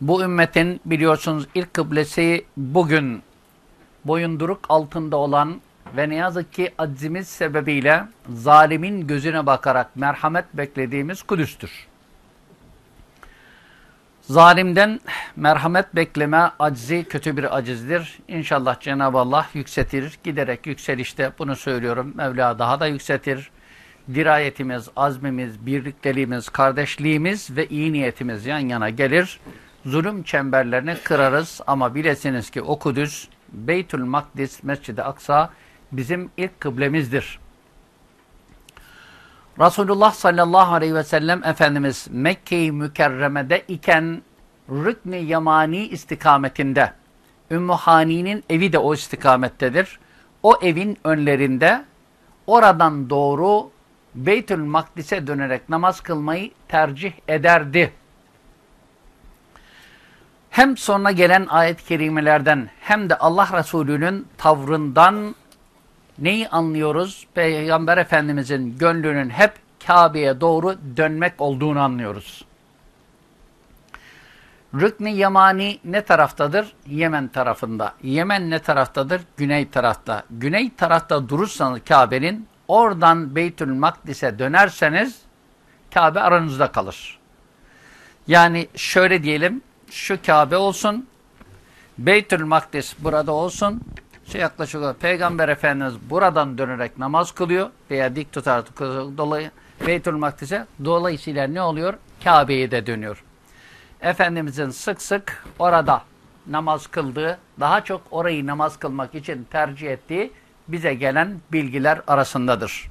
Bu ümmetin biliyorsunuz ilk kıblesi bugün boyunduruk altında olan ve ne yazık ki aczimiz sebebiyle zalimin gözüne bakarak merhamet beklediğimiz Kudüs'tür. Zalimden merhamet bekleme aczi kötü bir acizdir. İnşallah Cenab-ı Allah yükseltir. Giderek yükselişte bunu söylüyorum. Mevla daha da yükseltir. Dirayetimiz, azmimiz, birlikteliğimiz, kardeşliğimiz ve iyi niyetimiz yan yana gelir. Zulüm çemberlerini kırarız ama bilesiniz ki o Kudüs, Beytül Makdis, Mescid-i Aksa bizim ilk kıblemizdir. Resulullah sallallahu aleyhi ve sellem Efendimiz Mekke-i Mükerreme'de iken Rükn-i Yamani istikametinde Ümmü Hani'nin evi de o istikamettedir. O evin önlerinde oradan doğru Beytül Makdis'e dönerek namaz kılmayı tercih ederdi. Hem sonra gelen ayet-i kerimelerden hem de Allah Resulü'nün tavrından neyi anlıyoruz? Peygamber Efendimizin gönlünün hep Kabe'ye doğru dönmek olduğunu anlıyoruz. Rükn-i Yamani ne taraftadır? Yemen tarafında. Yemen ne taraftadır? Güney tarafta. Güney tarafta durursanız Kabe'nin oradan Beytül Makdis'e dönerseniz Kabe aranızda kalır. Yani şöyle diyelim şu Kabe olsun Beytül Makdis burada olsun şey yaklaşık olarak Peygamber Efendimiz buradan dönerek namaz kılıyor veya dik tutar dolayı Beytül Makdis'e dolayısıyla ne oluyor? Kabe'ye de dönüyor. Efendimizin sık sık orada namaz kıldığı, daha çok orayı namaz kılmak için tercih ettiği bize gelen bilgiler arasındadır.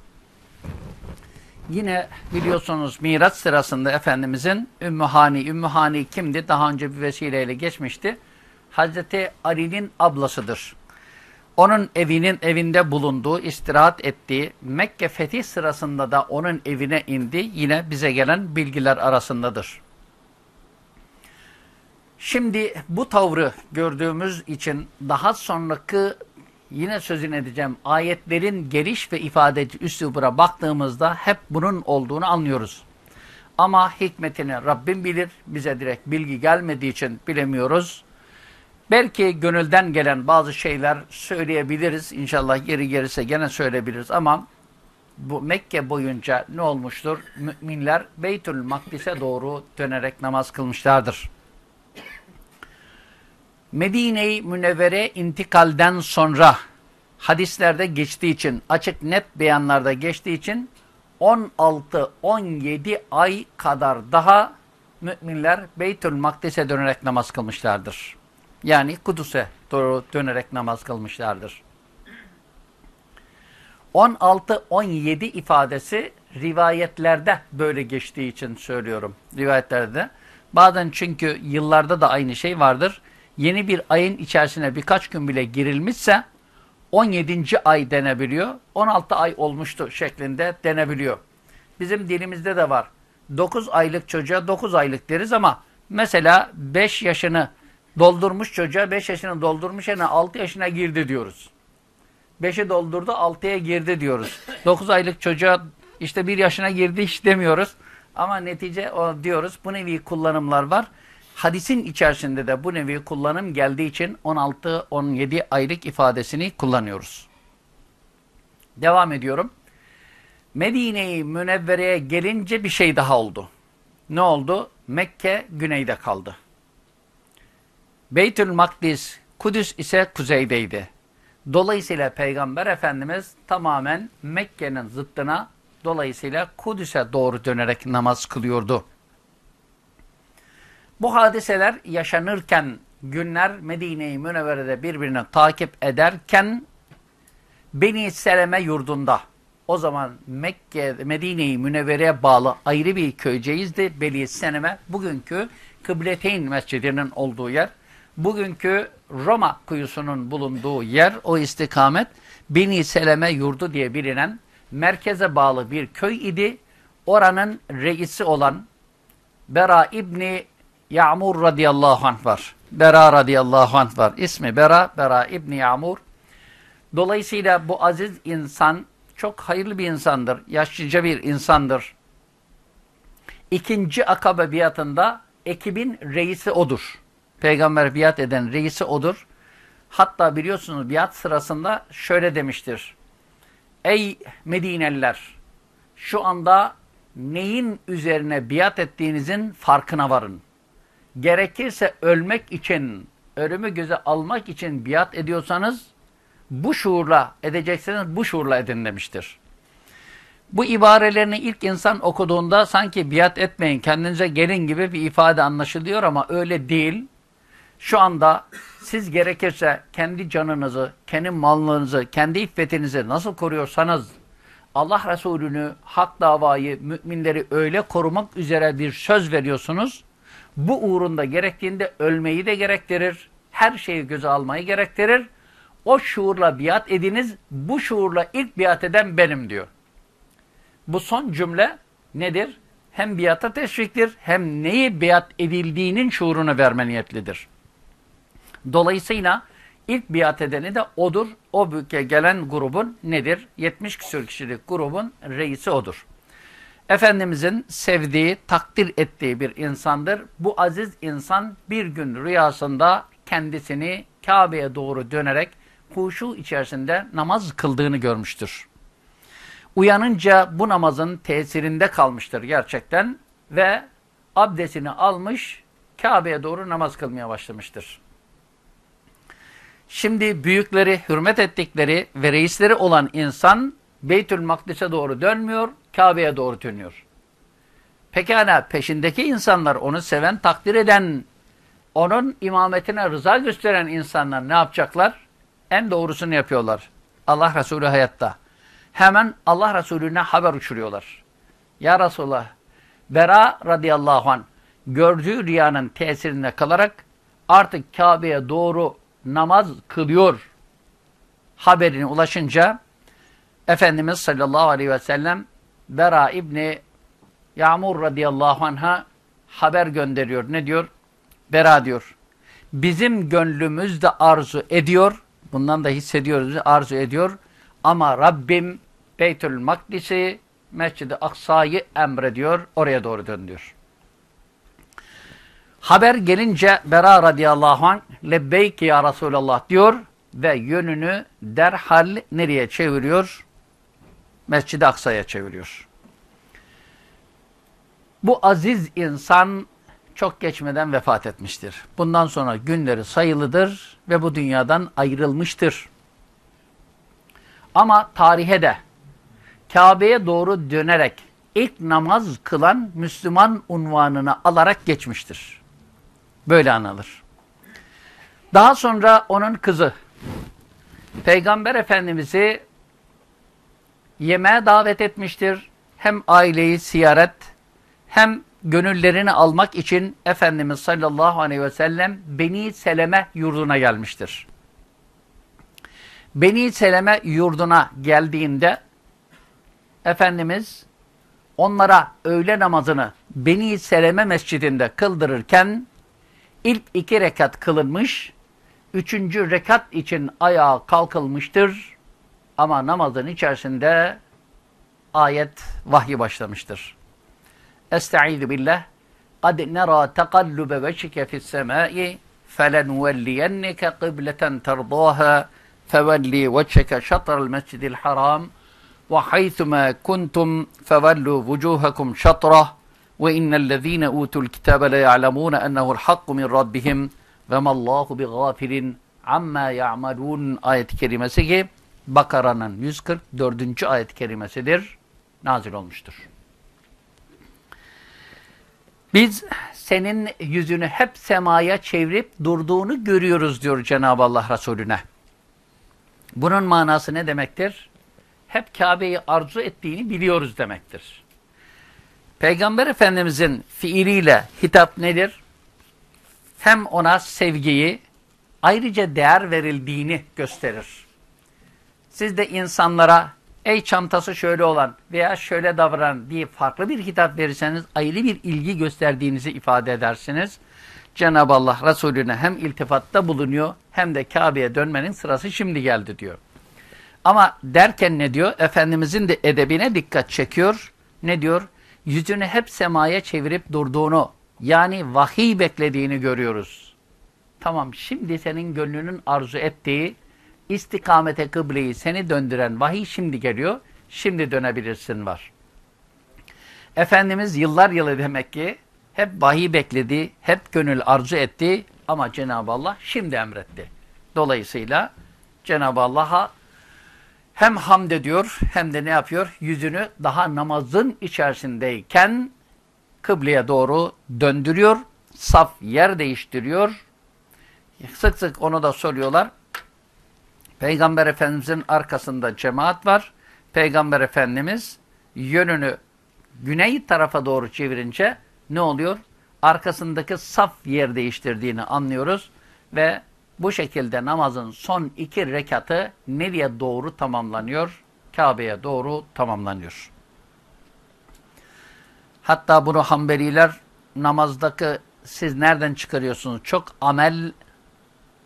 Yine biliyorsunuz Miraç sırasında Efendimizin Ümmü Hani, Ümmü Hani kimdi? Daha önce bir vesileyle geçmişti. Hazreti Ali'nin ablasıdır. Onun evinin evinde bulunduğu, istirahat ettiği, Mekke fetih sırasında da onun evine indi. Yine bize gelen bilgiler arasındadır. Şimdi bu tavrı gördüğümüz için daha sonraki yine sözün edeceğim ayetlerin geliş ve ifadeci üslubuna baktığımızda hep bunun olduğunu anlıyoruz. Ama hikmetini Rabbim bilir. Bize direkt bilgi gelmediği için bilemiyoruz. Belki gönülden gelen bazı şeyler söyleyebiliriz. İnşallah geri gelirse gene söyleyebiliriz ama bu Mekke boyunca ne olmuştur? Müminler Beytül Makdis'e doğru dönerek namaz kılmışlardır. Medine-i Münevvere intikalden sonra hadislerde geçtiği için, açık net beyanlarda geçtiği için 16-17 ay kadar daha müminler Beytül Makdis'e dönerek namaz kılmışlardır. Yani Kudüs'e doğru dönerek namaz kılmışlardır. 16-17 ifadesi rivayetlerde böyle geçtiği için söylüyorum. Rivayetlerde. Bazen çünkü yıllarda da aynı şey vardır. Yeni bir ayın içerisine birkaç gün bile girilmişse 17. ay denebiliyor. 16 ay olmuştu şeklinde denebiliyor. Bizim dilimizde de var. 9 aylık çocuğa 9 aylık deriz ama mesela 5 yaşını doldurmuş çocuğa 5 yaşını doldurmuş yani 6 yaşına girdi diyoruz. 5'i doldurdu 6'ya girdi diyoruz. 9 aylık çocuğa işte 1 yaşına girdi hiç demiyoruz. Ama netice o diyoruz. Bu nevi kullanımlar var. Hadisin içerisinde de bu nevi kullanım geldiği için 16-17 aylık ifadesini kullanıyoruz. Devam ediyorum. Medine-i Münevvere'ye gelince bir şey daha oldu. Ne oldu? Mekke güneyde kaldı. Beytül Makdis, Kudüs ise kuzeydeydi. Dolayısıyla Peygamber Efendimiz tamamen Mekke'nin zıttına dolayısıyla Kudüs'e doğru dönerek namaz kılıyordu. Bu hadiseler yaşanırken günler Medine-i Münevvere'de birbirini takip ederken Beni Seleme yurdunda o zaman Mekke, Medine-i Münevvere'ye bağlı ayrı bir köyceğizdi. Beni Seleme bugünkü Kıbleteyn Mescidi'nin olduğu yer. Bugünkü Roma kuyusunun bulunduğu yer, o istikamet Beni Seleme yurdu diye bilinen merkeze bağlı bir köy idi. Oranın reisi olan Bera İbni Ya'mur radıyallahu anh var. Bera radıyallahu anh var. İsmi Bera, Bera İbni Ya'mur. Dolayısıyla bu aziz insan çok hayırlı bir insandır. Yaşlıca bir insandır. İkinci akabe biatında ekibin reisi odur. Peygamber biat eden reisi odur. Hatta biliyorsunuz biat sırasında şöyle demiştir. Ey Medineliler şu anda neyin üzerine biat ettiğinizin farkına varın. Gerekirse ölmek için, ölümü göze almak için biat ediyorsanız bu şuurla edecekseniz bu şuurla edin demiştir. Bu ibarelerini ilk insan okuduğunda sanki biat etmeyin, kendinize gelin gibi bir ifade anlaşılıyor ama öyle değil. Şu anda siz gerekirse kendi canınızı, kendi malınızı, kendi iffetinizi nasıl koruyorsanız Allah Resulü'nü, hak davayı, müminleri öyle korumak üzere bir söz veriyorsunuz. Bu uğrunda gerektiğinde ölmeyi de gerektirir, her şeyi göze almayı gerektirir. O şuurla biat ediniz, bu şuurla ilk biat eden benim diyor. Bu son cümle nedir? Hem biata teşviktir, hem neyi biat edildiğinin şuurunu verme niyetlidir. Dolayısıyla ilk biat edeni de odur. O büyüke gelen grubun nedir? 70 küsur kişilik grubun reisi odur. Efendimizin sevdiği, takdir ettiği bir insandır. Bu aziz insan bir gün rüyasında kendisini Kabe'ye doğru dönerek huşu içerisinde namaz kıldığını görmüştür. Uyanınca bu namazın tesirinde kalmıştır gerçekten ve abdestini almış Kabe'ye doğru namaz kılmaya başlamıştır. Şimdi büyükleri hürmet ettikleri ve reisleri olan insan Beytül Makdis'e doğru dönmüyor, Kabe'ye doğru dönüyor. Pekala peşindeki insanlar onu seven, takdir eden, onun imametine rıza gösteren insanlar ne yapacaklar? En doğrusunu yapıyorlar. Allah Resulü hayatta. Hemen Allah Resulüne haber uçuruyorlar. Ya Resulallah, Bera radıyallahu anh gördüğü rüyanın tesirinde kalarak artık Kabe'ye doğru namaz kılıyor haberine ulaşınca Efendimiz sallallahu aleyhi ve sellem Bera İbni Yağmur radıyallahu anh'a haber gönderiyor. Ne diyor? Bera diyor. Bizim gönlümüz de arzu ediyor. Bundan da hissediyoruz. Arzu ediyor. Ama Rabbim Beytül Makdis'i Mescid-i Aksa'yı emrediyor. Oraya doğru dön diyor. Haber gelince Bera radıyallahu anh lebbeyk ya Resulallah diyor ve yönünü derhal nereye çeviriyor? Mescid-i Aksa'ya çeviriyor. Bu aziz insan çok geçmeden vefat etmiştir. Bundan sonra günleri sayılıdır ve bu dünyadan ayrılmıştır. Ama tarihe de Kabe'ye doğru dönerek ilk namaz kılan Müslüman unvanını alarak geçmiştir. Böyle anılır. Daha sonra onun kızı Peygamber Efendimiz'i yemeğe davet etmiştir. Hem aileyi ziyaret hem gönüllerini almak için Efendimiz sallallahu aleyhi ve sellem Beni Seleme yurduna gelmiştir. Beni Seleme yurduna geldiğinde Efendimiz onlara öğle namazını Beni Seleme mescidinde kıldırırken ilk iki rekat kılınmış, üçüncü rekat için ayağa kalkılmıştır. Ama namazın içerisinde ayet vahyi başlamıştır. Estaizu billah. قَدْ نَرَى تَقَلُّبَ وَجْهِكَ فِي السَّمَاءِ فَلَنُوَلِّيَنَّكَ قِبْلَةً تَرْضَاهَا فَوَلِّي وَجْهَكَ شَطْرَ الْمَسْجِدِ الْحَرَامِ وَحَيْثُمَا كُنْتُمْ فَوَلُّوا وُجُوهَكُمْ شَطْرَهُ وَاِنَّ الَّذ۪ينَ اُوتُوا الْكِتَابَ لَيَعْلَمُونَ اَنَّهُ الْحَقُّ مِنْ رَبِّهِمْ وَمَا اللّٰهُ بِغَافِلٍ عَمَّا يَعْمَلُونَ ayet-i kerimesi ki Bakara'nın 144. ayet-i kerimesidir. Nazil olmuştur. Biz senin yüzünü hep semaya çevirip durduğunu görüyoruz diyor Cenab-ı Allah Resulüne. Bunun manası ne demektir? Hep Kabe'yi arzu ettiğini biliyoruz demektir. Peygamber Efendimizin fiiliyle hitap nedir? Hem ona sevgiyi, ayrıca değer verildiğini gösterir. Siz de insanlara ey çantası şöyle olan veya şöyle davran diye farklı bir hitap verirseniz ayrı bir ilgi gösterdiğinizi ifade edersiniz. Cenab-ı Allah Resulüne hem iltifatta bulunuyor hem de Kabe'ye dönmenin sırası şimdi geldi diyor. Ama derken ne diyor? Efendimizin de edebine dikkat çekiyor. Ne diyor? Yüzünü hep semaya çevirip durduğunu Yani vahiy beklediğini görüyoruz. Tamam şimdi senin gönlünün arzu ettiği istikamete kıbleyi seni döndüren vahiy şimdi geliyor. Şimdi dönebilirsin var. Efendimiz yıllar yılı demek ki hep vahiy bekledi, hep gönül arzu etti ama Cenab-ı Allah şimdi emretti. Dolayısıyla Cenab-ı Allah'a hem hamd ediyor hem de ne yapıyor? Yüzünü daha namazın içerisindeyken kıbleye doğru döndürüyor. Saf yer değiştiriyor. Sık sık onu da soruyorlar. Peygamber Efendimizin arkasında cemaat var. Peygamber Efendimiz yönünü güney tarafa doğru çevirince ne oluyor? Arkasındaki saf yer değiştirdiğini anlıyoruz ve bu şekilde namazın son iki rekatı nereye doğru tamamlanıyor? Kabe'ye doğru tamamlanıyor. Hatta bunu Hanbeliler namazdaki siz nereden çıkarıyorsunuz? Çok amel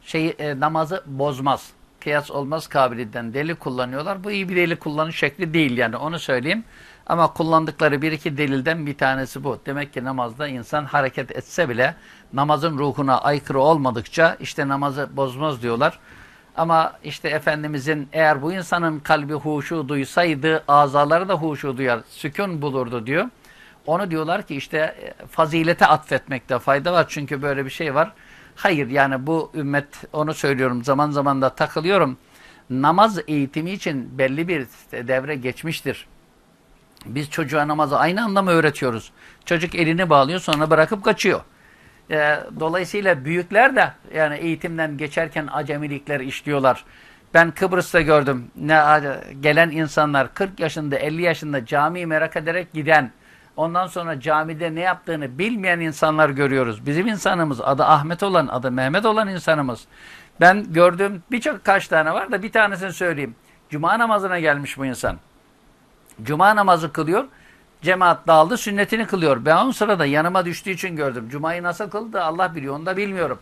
şeyi e, namazı bozmaz. Kıyas olmaz kabiliden deli kullanıyorlar. Bu iyi bir deli kullanış şekli değil yani onu söyleyeyim. Ama kullandıkları bir iki delilden bir tanesi bu. Demek ki namazda insan hareket etse bile namazın ruhuna aykırı olmadıkça işte namazı bozmaz diyorlar. Ama işte Efendimizin eğer bu insanın kalbi huşu duysaydı azaları da huşu duyar, sükun bulurdu diyor. Onu diyorlar ki işte e, fazilete atfetmekte fayda var. Çünkü böyle bir şey var. Hayır yani bu ümmet onu söylüyorum zaman zaman da takılıyorum. Namaz eğitimi için belli bir devre geçmiştir. Biz çocuğa namazı aynı anda mı öğretiyoruz? Çocuk elini bağlıyor sonra bırakıp kaçıyor. E, dolayısıyla büyükler de yani eğitimden geçerken acemilikler işliyorlar. Ben Kıbrıs'ta gördüm. Ne gelen insanlar 40 yaşında 50 yaşında camiyi merak ederek giden ondan sonra camide ne yaptığını bilmeyen insanlar görüyoruz. Bizim insanımız adı Ahmet olan adı Mehmet olan insanımız. Ben gördüğüm birçok kaç tane var da bir tanesini söyleyeyim. Cuma namazına gelmiş bu insan. Cuma namazı kılıyor. Cemaat dağıldı sünnetini kılıyor. Ben o sırada yanıma düştüğü için gördüm. Cuma'yı nasıl kıldı Allah biliyor onu da bilmiyorum.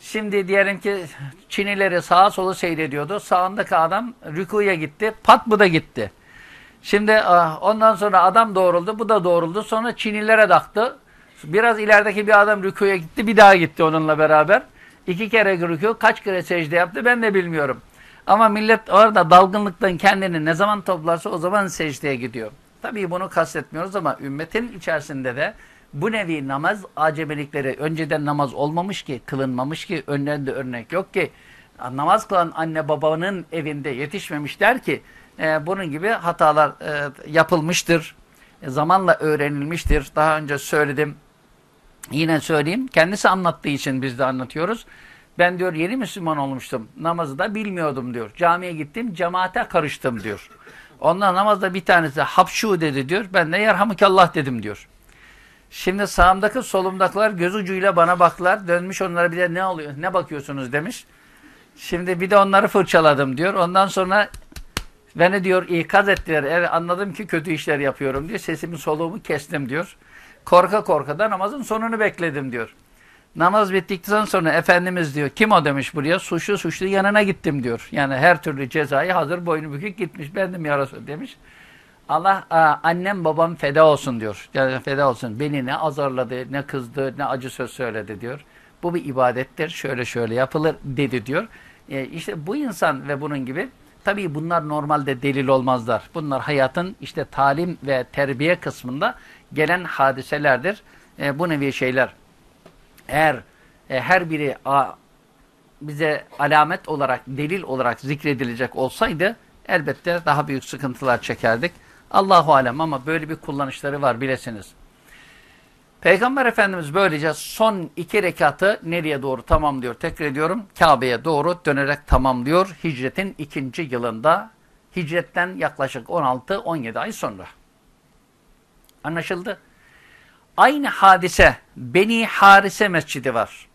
Şimdi diyelim ki Çinileri sağa solu seyrediyordu. Sağındaki adam rükuya gitti. Pat bu da gitti. Şimdi ah, ondan sonra adam doğruldu. Bu da doğruldu. Sonra Çinilere taktı. Biraz ilerideki bir adam rükuya gitti. Bir daha gitti onunla beraber. İki kere rükû kaç kere secde yaptı ben de bilmiyorum. Ama millet orada dalgınlıktan kendini ne zaman toplarsa o zaman secdeye gidiyor. Tabii bunu kastetmiyoruz ama ümmetin içerisinde de bu nevi namaz acemelikleri önceden namaz olmamış ki, kılınmamış ki, önlerinde örnek yok ki, namaz kılan anne babanın evinde yetişmemişler ki, e, bunun gibi hatalar e, yapılmıştır, e, zamanla öğrenilmiştir. Daha önce söyledim, yine söyleyeyim, kendisi anlattığı için biz de anlatıyoruz. Ben diyor yeni Müslüman olmuştum. Namazı da bilmiyordum diyor. Camiye gittim, cemaate karıştım diyor. Ondan namazda bir tanesi hapşu dedi diyor. Ben de yerhamükallah dedim diyor. Şimdi sağımdaki solumdakiler göz ucuyla bana baktılar. Dönmüş onlara bir de ne oluyor, ne bakıyorsunuz demiş. Şimdi bir de onları fırçaladım diyor. Ondan sonra beni diyor ikaz ettiler. Evet anladım ki kötü işler yapıyorum diyor. Sesimi soluğumu kestim diyor. Korka korka da namazın sonunu bekledim diyor. Namaz bittikten sonra Efendimiz diyor kim o demiş buraya suçlu suçlu yanına gittim diyor. Yani her türlü cezayı hazır boynu bükük gitmiş bendim ya Resul demiş. Allah annem babam feda olsun diyor. Yani feda olsun. Beni ne azarladı, ne kızdı, ne acı söz söyledi diyor. Bu bir ibadettir. Şöyle şöyle yapılır dedi diyor. E işte bu insan ve bunun gibi tabii bunlar normalde delil olmazlar. Bunlar hayatın işte talim ve terbiye kısmında gelen hadiselerdir. E, bu nevi şeyler eğer e, her biri a, bize alamet olarak, delil olarak zikredilecek olsaydı elbette daha büyük sıkıntılar çekerdik. Allahu alem ama böyle bir kullanışları var bilesiniz. Peygamber Efendimiz böylece son iki rekatı nereye doğru tamamlıyor? Tekrar ediyorum Kabe'ye doğru dönerek tamamlıyor. Hicretin ikinci yılında hicretten yaklaşık 16-17 ay sonra. Anlaşıldı? Aynı hadise Beni Harise Mescidi var.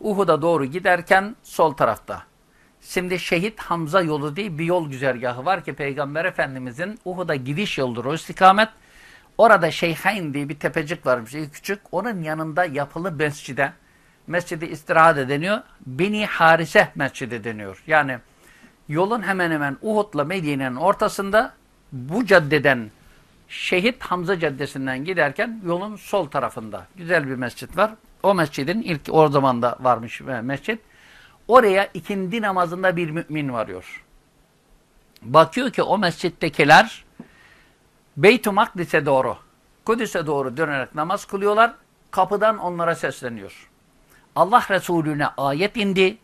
Uhud'a doğru giderken sol tarafta. Şimdi Şehit Hamza yolu diye bir yol güzergahı var ki Peygamber Efendimizin Uhud'a gidiş yoludur o istikamet. Orada Şeyhain diye bir tepecik var bir şey küçük. Onun yanında yapılı mescide, mescidi istirahat deniyor. Beni Harise Mescidi deniyor. Yani yolun hemen hemen Uhud'la Medine'nin ortasında bu caddeden Şehit Hamza Caddesi'nden giderken yolun sol tarafında güzel bir mescit var. O mescidin ilk o zaman da varmış mescit. Oraya ikindi namazında bir mümin varıyor. Bakıyor ki o mescittekiler Beyt-i Makdis'e doğru, Kudüs'e doğru dönerek namaz kılıyorlar. Kapıdan onlara sesleniyor. Allah Resulüne ayet indi.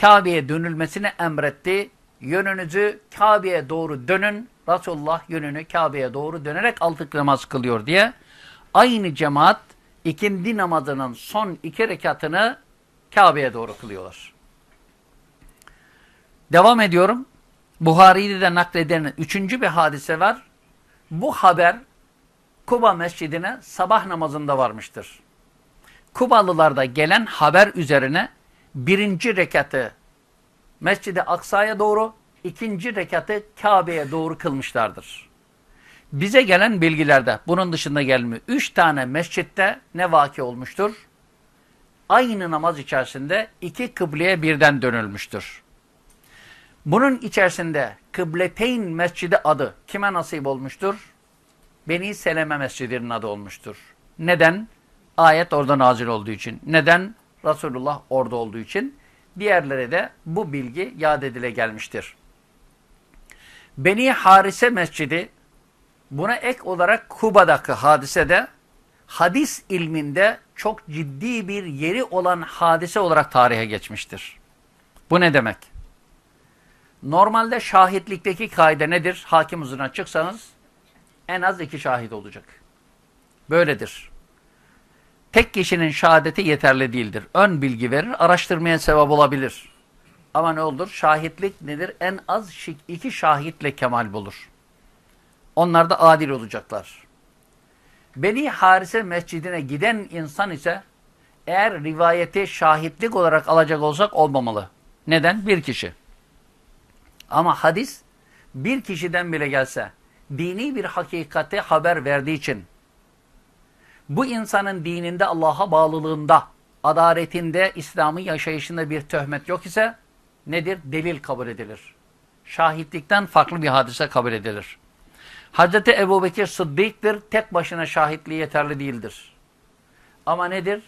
Kabe'ye dönülmesini emretti. Yönünüzü Kabe'ye doğru dönün. Resulullah yönünü Kabe'ye doğru dönerek altık namaz kılıyor diye. Aynı cemaat ikindi namazının son iki rekatını Kabe'ye doğru kılıyorlar. Devam ediyorum. Buhari'de de nakledilen üçüncü bir hadise var. Bu haber Kuba mescidine sabah namazında varmıştır. Kubalılarda gelen haber üzerine birinci rekatı Mescid-i Aksa'ya doğru, ikinci rekatı Kabe'ye doğru kılmışlardır. Bize gelen bilgilerde bunun dışında gelmiyor. Üç tane mescitte ne vaki olmuştur? Aynı namaz içerisinde iki kıbleye birden dönülmüştür. Bunun içerisinde Kıbleteyn Mescidi adı kime nasip olmuştur? Beni Seleme Mescidi'nin adı olmuştur. Neden? Ayet orada nazil olduğu için. Neden? Resulullah orada olduğu için. Diğerlere de bu bilgi yad edile gelmiştir. Beni Harise Mescidi buna ek olarak Kuba'daki hadisede hadis ilminde çok ciddi bir yeri olan hadise olarak tarihe geçmiştir. Bu ne demek? Normalde şahitlikteki kaide nedir? Hakim huzuruna çıksanız en az iki şahit olacak. Böyledir. Tek kişinin şehadeti yeterli değildir. Ön bilgi verir, araştırmaya sebep olabilir. Ama ne olur? Şahitlik nedir? En az iki şahitle kemal bulur. Onlar da adil olacaklar. Beni Harise mescidine giden insan ise eğer rivayeti şahitlik olarak alacak olsak olmamalı. Neden? Bir kişi. Ama hadis bir kişiden bile gelse dini bir hakikate haber verdiği için bu insanın dininde Allah'a bağlılığında, adaletinde, İslam'ın yaşayışında bir töhmet yok ise nedir? Delil kabul edilir. Şahitlikten farklı bir hadise kabul edilir. Hazreti Ebu Bekir Sıddık'tır. Tek başına şahitliği yeterli değildir. Ama nedir?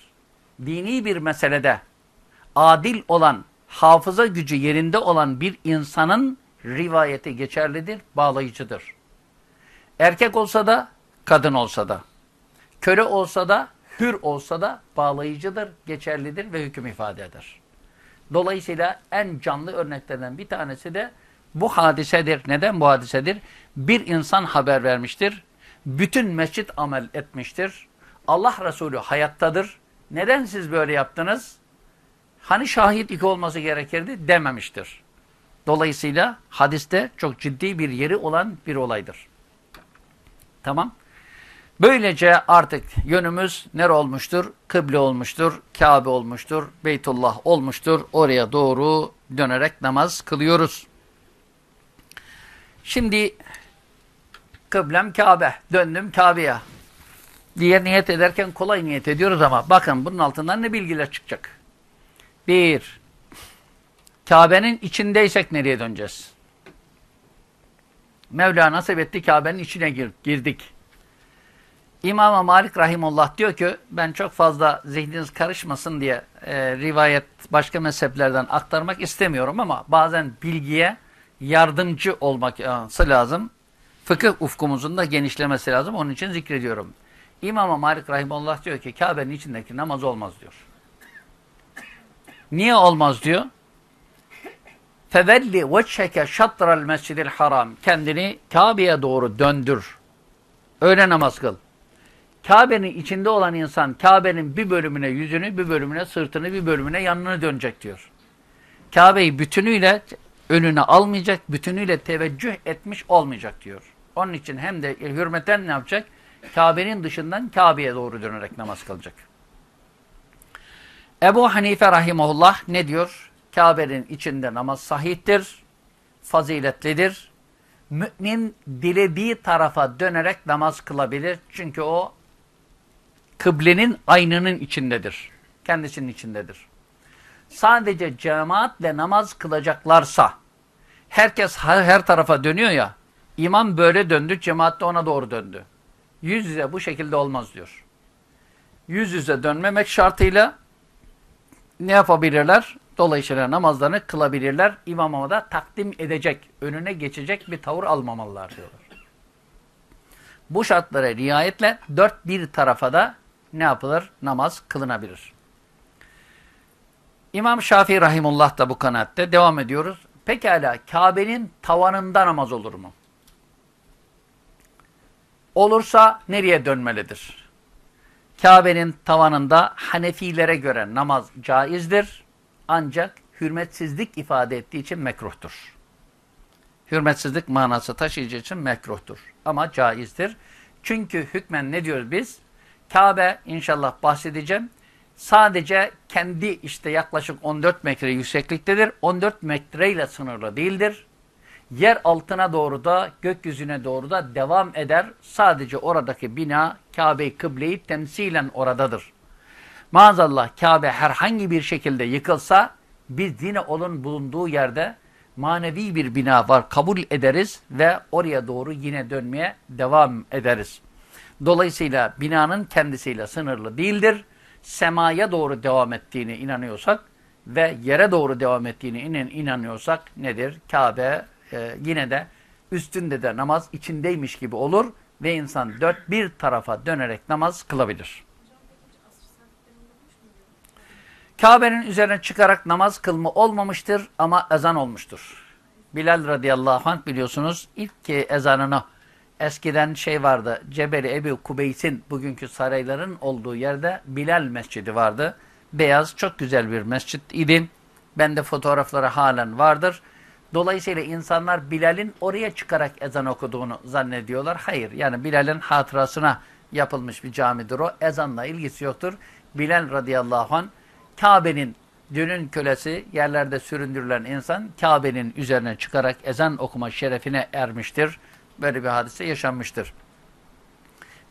Dini bir meselede adil olan, hafıza gücü yerinde olan bir insanın rivayeti geçerlidir, bağlayıcıdır. Erkek olsa da, kadın olsa da, köle olsa da, hür olsa da bağlayıcıdır, geçerlidir ve hüküm ifade eder. Dolayısıyla en canlı örneklerden bir tanesi de bu hadisedir. Neden bu hadisedir? Bir insan haber vermiştir. Bütün mescit amel etmiştir. Allah Resulü hayattadır. Neden siz böyle yaptınız? Hani şahitlik olması gerekirdi dememiştir. Dolayısıyla hadiste çok ciddi bir yeri olan bir olaydır. Tamam. Böylece artık yönümüz nere olmuştur? Kıble olmuştur, Kabe olmuştur, Beytullah olmuştur. Oraya doğru dönerek namaz kılıyoruz. Şimdi kıblem Kabe, döndüm Kabe'ye diye niyet ederken kolay niyet ediyoruz ama bakın bunun altından ne bilgiler çıkacak? Bir, Kabe'nin içindeysek nereye döneceğiz? Mevla nasip etti Kabe'nin içine gir girdik. İmam Malik Rahimullah diyor ki ben çok fazla zihniniz karışmasın diye e, rivayet başka mezheplerden aktarmak istemiyorum ama bazen bilgiye yardımcı olması lazım. Fıkıh ufkumuzun da genişlemesi lazım. Onun için zikrediyorum. İmam Malik Rahimullah diyor ki Kabe'nin içindeki namaz olmaz diyor. Niye olmaz diyor? Fevelli veçheke şatral mescidil haram. Kendini Kabe'ye doğru döndür. Öyle namaz kıl. Kabe'nin içinde olan insan Kabe'nin bir bölümüne yüzünü, bir bölümüne sırtını, bir bölümüne yanını dönecek diyor. Kabe'yi bütünüyle önüne almayacak, bütünüyle teveccüh etmiş olmayacak diyor. Onun için hem de hürmeten ne yapacak? Kabe'nin dışından Kabe'ye doğru dönerek namaz kılacak. Ebu Hanife Rahimullah ne diyor? Kabe'nin içinde namaz sahihtir, faziletlidir. Mümin dilediği tarafa dönerek namaz kılabilir. Çünkü o kıblenin aynının içindedir. Kendisinin içindedir. Sadece cemaatle namaz kılacaklarsa, herkes her, her tarafa dönüyor ya, imam böyle döndü, cemaat de ona doğru döndü. Yüz yüze bu şekilde olmaz diyor. Yüz yüze dönmemek şartıyla ne yapabilirler? Dolayısıyla namazlarını kılabilirler. İmama da takdim edecek, önüne geçecek bir tavır almamalılar diyorlar. Bu şartlara riayetle dört bir tarafa da ne yapılır? Namaz kılınabilir. İmam Şafii Rahimullah da bu kanaatte. Devam ediyoruz. Pekala Kabe'nin tavanında namaz olur mu? Olursa nereye dönmelidir? Kabe'nin tavanında Hanefilere göre namaz caizdir. Ancak hürmetsizlik ifade ettiği için mekruhtur. Hürmetsizlik manası taşıyıcı için mekruhtur. Ama caizdir. Çünkü hükmen ne diyoruz biz? Kabe inşallah bahsedeceğim. Sadece kendi işte yaklaşık 14 metre yüksekliktedir. 14 metreyle sınırlı değildir. Yer altına doğru da gökyüzüne doğru da devam eder. Sadece oradaki bina Kabe-i Kıble'yi temsilen oradadır. Maazallah Kabe herhangi bir şekilde yıkılsa biz yine onun bulunduğu yerde manevi bir bina var kabul ederiz ve oraya doğru yine dönmeye devam ederiz. Dolayısıyla binanın kendisiyle sınırlı değildir. Semaya doğru devam ettiğini inanıyorsak ve yere doğru devam ettiğini inanıyorsak nedir? Kabe e, yine de üstünde de namaz içindeymiş gibi olur ve insan dört bir tarafa dönerek namaz kılabilir. Kabe'nin üzerine çıkarak namaz kılma olmamıştır ama ezan olmuştur. Bilal radıyallahu anh biliyorsunuz ilk ezanını eskiden şey vardı Cebeli Ebu Kubeys'in bugünkü sarayların olduğu yerde Bilal Mescidi vardı. Beyaz çok güzel bir mescit idi. Bende fotoğrafları halen vardır. Dolayısıyla insanlar Bilal'in oraya çıkarak ezan okuduğunu zannediyorlar. Hayır yani Bilal'in hatırasına yapılmış bir camidir o. Ezanla ilgisi yoktur. Bilal radıyallahu anh Kabe'nin dünün kölesi yerlerde süründürülen insan Kabe'nin üzerine çıkarak ezan okuma şerefine ermiştir. Böyle bir hadise yaşanmıştır.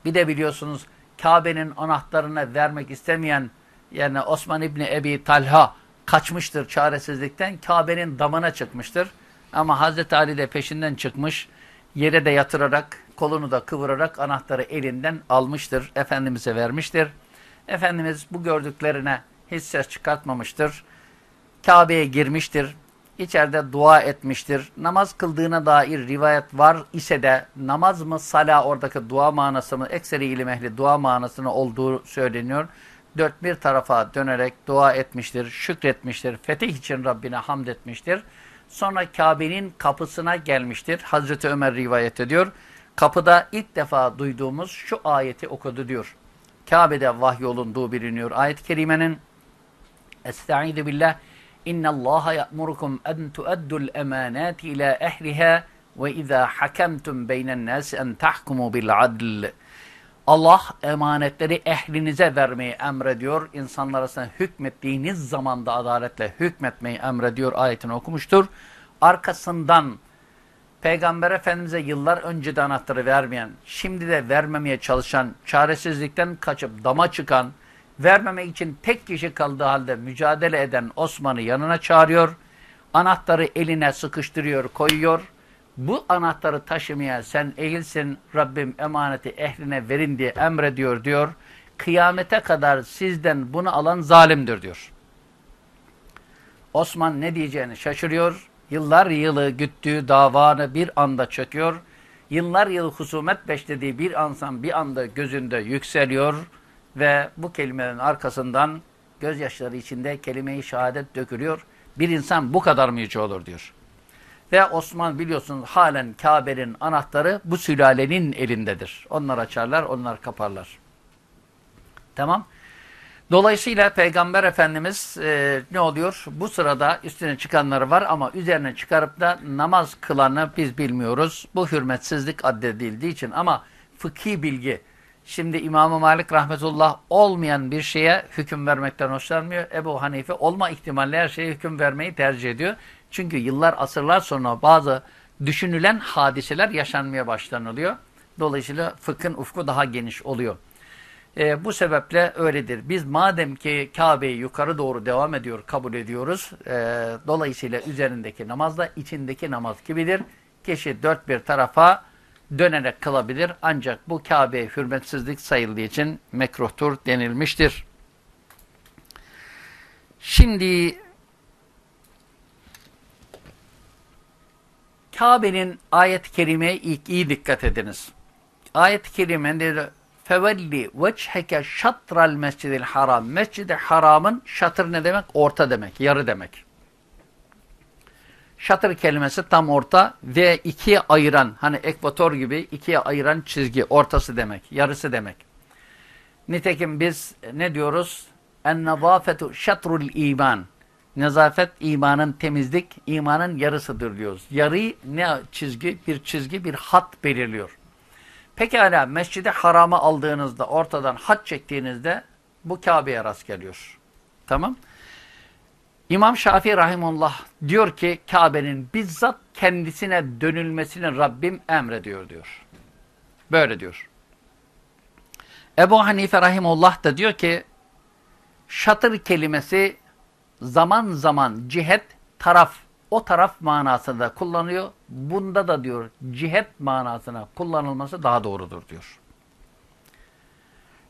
Bir de biliyorsunuz Kabe'nin anahtarını vermek istemeyen yani Osman İbni Ebi Talha kaçmıştır çaresizlikten. Kabe'nin damına çıkmıştır. Ama Hazreti Ali de peşinden çıkmış. Yere de yatırarak, kolunu da kıvırarak anahtarı elinden almıştır. Efendimiz'e vermiştir. Efendimiz bu gördüklerine hiç ses çıkartmamıştır. Kabe'ye girmiştir. İçeride dua etmiştir. Namaz kıldığına dair rivayet var ise de namaz mı sala oradaki dua manası mı ekseri ilim ehli dua manasını olduğu söyleniyor. Dört bir tarafa dönerek dua etmiştir, şükretmiştir, fetih için Rabbine hamd etmiştir. Sonra Kabe'nin kapısına gelmiştir. Hazreti Ömer rivayet ediyor. Kapıda ilk defa duyduğumuz şu ayeti okudu diyor. Kabe'de vahyolunduğu biliniyor. Ayet-i Kerime'nin Estaizu billah İnna Allah ya'murukum en tu'addul emanati ila ehliha ve izâ hakemtum beynen nâsi en tahkumu bil adl. Allah emanetleri ehlinize vermeyi emrediyor. İnsanlar arasında hükmettiğiniz zamanda adaletle hükmetmeyi emrediyor ayetini okumuştur. Arkasından Peygamber Efendimiz'e yıllar önce de anahtarı vermeyen, şimdi de vermemeye çalışan, çaresizlikten kaçıp dama çıkan, vermemek için tek kişi kaldığı halde mücadele eden Osman'ı yanına çağırıyor. Anahtarı eline sıkıştırıyor, koyuyor. Bu anahtarı taşımaya sen eğilsin, Rabbim emaneti ehline verin diye emrediyor diyor. Kıyamete kadar sizden bunu alan zalimdir diyor. Osman ne diyeceğini şaşırıyor. Yıllar yılı güttüğü davanı bir anda çöküyor. Yıllar yılı husumet beslediği bir ansan bir anda gözünde yükseliyor ve bu kelimelerin arkasından gözyaşları içinde kelime-i şehadet dökülüyor. Bir insan bu kadar mı yüce olur diyor. Ve Osman biliyorsunuz halen Kabe'nin anahtarı bu sülalenin elindedir. Onlar açarlar, onlar kaparlar. Tamam. Dolayısıyla Peygamber Efendimiz e, ne oluyor? Bu sırada üstüne çıkanları var ama üzerine çıkarıp da namaz kılanı biz bilmiyoruz. Bu hürmetsizlik addedildiği için ama fıkhi bilgi, Şimdi İmam-ı Malik rahmetullah olmayan bir şeye hüküm vermekten hoşlanmıyor. Ebu Hanife olma ihtimalle her şeye hüküm vermeyi tercih ediyor. Çünkü yıllar, asırlar sonra bazı düşünülen hadiseler yaşanmaya başlanılıyor. Dolayısıyla fıkhın ufku daha geniş oluyor. E, bu sebeple öyledir. Biz madem ki Kabe'yi yukarı doğru devam ediyor, kabul ediyoruz. E, dolayısıyla üzerindeki namaz da içindeki namaz gibidir. Kişi dört bir tarafa dönerek kılabilir. Ancak bu Kabe'ye hürmetsizlik sayıldığı için mekruhtur denilmiştir. Şimdi Kabe'nin ayet-i kerimeye ilk iyi dikkat ediniz. Ayet-i kerimede fevelli veçheke şatral mescidil haram. Mescid-i haramın şatır ne demek? Orta demek, yarı demek. Şatır kelimesi tam orta ve ikiye ayıran, hani ekvator gibi ikiye ayıran çizgi, ortası demek, yarısı demek. Nitekim biz ne diyoruz? En-nezafetu şatrul iman. Nezafet imanın temizlik, imanın yarısıdır diyoruz. Yarıyı ne çizgi? Bir çizgi, bir hat belirliyor. Pekala mescidi harama aldığınızda, ortadan hat çektiğinizde bu Kabe'ye rast geliyor. Tamam. İmam Şafii Rahimullah diyor ki Kabe'nin bizzat kendisine dönülmesini Rabbim emrediyor diyor. Böyle diyor. Ebu Hanife Rahimullah da diyor ki şatır kelimesi zaman zaman cihet, taraf, o taraf manasında kullanıyor. Bunda da diyor cihet manasına kullanılması daha doğrudur diyor.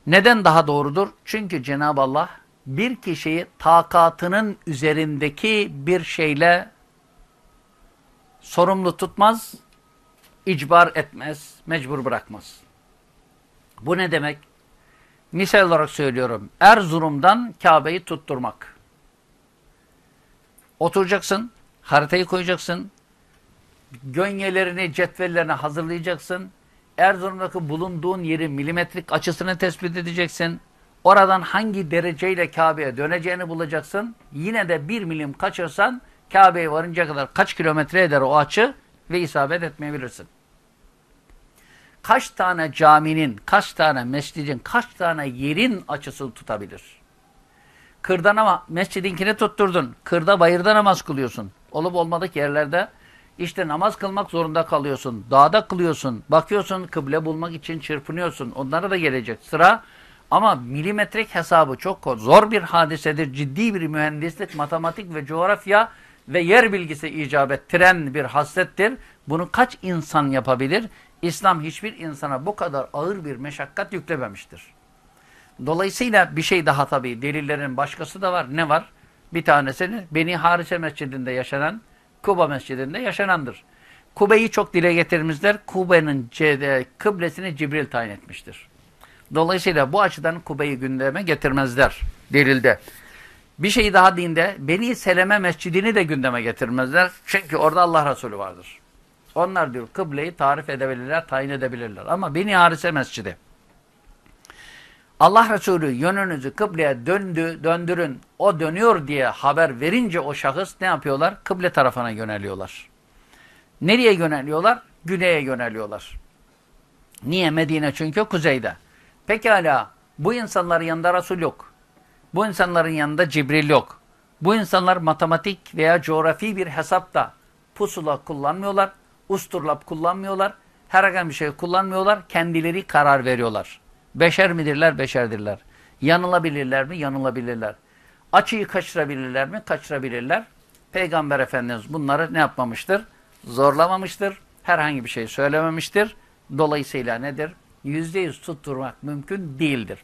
Neden daha doğrudur? Çünkü Cenab-ı Allah bir kişiyi takatının üzerindeki bir şeyle sorumlu tutmaz, icbar etmez, mecbur bırakmaz. Bu ne demek? Misal olarak söylüyorum. Erzurum'dan Kabe'yi tutturmak. Oturacaksın, haritayı koyacaksın, gönyelerini, cetvellerini hazırlayacaksın. Erzurum'daki bulunduğun yeri milimetrik açısını tespit edeceksin. Oradan hangi dereceyle Kabe'ye döneceğini bulacaksın. Yine de bir milim kaçırsan Kabe'ye varınca kadar kaç kilometre eder o açı ve isabet etmeyebilirsin. Kaç tane caminin, kaç tane mescidin, kaç tane yerin açısı tutabilir? Kırda ama mescidinkini tutturdun. Kırda bayırda namaz kılıyorsun. Olup olmadık yerlerde işte namaz kılmak zorunda kalıyorsun. Dağda kılıyorsun. Bakıyorsun kıble bulmak için çırpınıyorsun. Onlara da gelecek sıra. Ama milimetrik hesabı çok zor bir hadisedir. Ciddi bir mühendislik, matematik ve coğrafya ve yer bilgisi icap ettiren bir haslettir. Bunu kaç insan yapabilir? İslam hiçbir insana bu kadar ağır bir meşakkat yüklememiştir. Dolayısıyla bir şey daha tabii delillerin başkası da var. Ne var? Bir tanesini Beni Harise Mescidinde yaşanan, Kuba Mescidinde yaşanandır. Kube'yi çok dile getirmişler. Kube'nin kıblesini Cibril tayin etmiştir. Dolayısıyla bu açıdan Kube'yi gündeme getirmezler delilde. Bir şey daha dinde Beni Seleme Mescidini de gündeme getirmezler. Çünkü orada Allah Resulü vardır. Onlar diyor kıbleyi tarif edebilirler, tayin edebilirler. Ama Beni Harise Mescidi Allah Resulü yönünüzü kıbleye döndü, döndürün, o dönüyor diye haber verince o şahıs ne yapıyorlar? Kıble tarafına yöneliyorlar. Nereye yöneliyorlar? Güneye yöneliyorlar. Niye? Medine çünkü kuzeyde. Pekala bu insanların yanında Resul yok. Bu insanların yanında Cibril yok. Bu insanlar matematik veya coğrafi bir hesapta pusula kullanmıyorlar, usturlap kullanmıyorlar, herhangi bir şey kullanmıyorlar, kendileri karar veriyorlar. Beşer midirler? Beşerdirler. Yanılabilirler mi? Yanılabilirler. Açıyı kaçırabilirler mi? Kaçırabilirler. Peygamber Efendimiz bunları ne yapmamıştır? Zorlamamıştır. Herhangi bir şey söylememiştir. Dolayısıyla nedir? Yüzde yüz tutturmak mümkün değildir.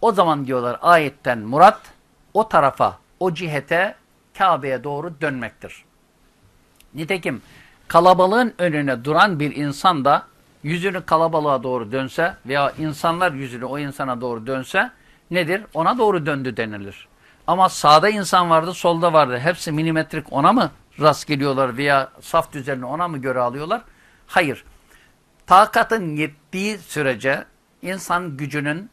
O zaman diyorlar ayetten murat o tarafa, o cihete Kabe'ye doğru dönmektir. Nitekim kalabalığın önüne duran bir insan da yüzünü kalabalığa doğru dönse veya insanlar yüzünü o insana doğru dönse nedir? Ona doğru döndü denilir. Ama sağda insan vardı, solda vardı. Hepsi milimetrik ona mı rast geliyorlar veya saf düzenini ona mı göre alıyorlar? Hayır. Takatın yettiği sürece insan gücünün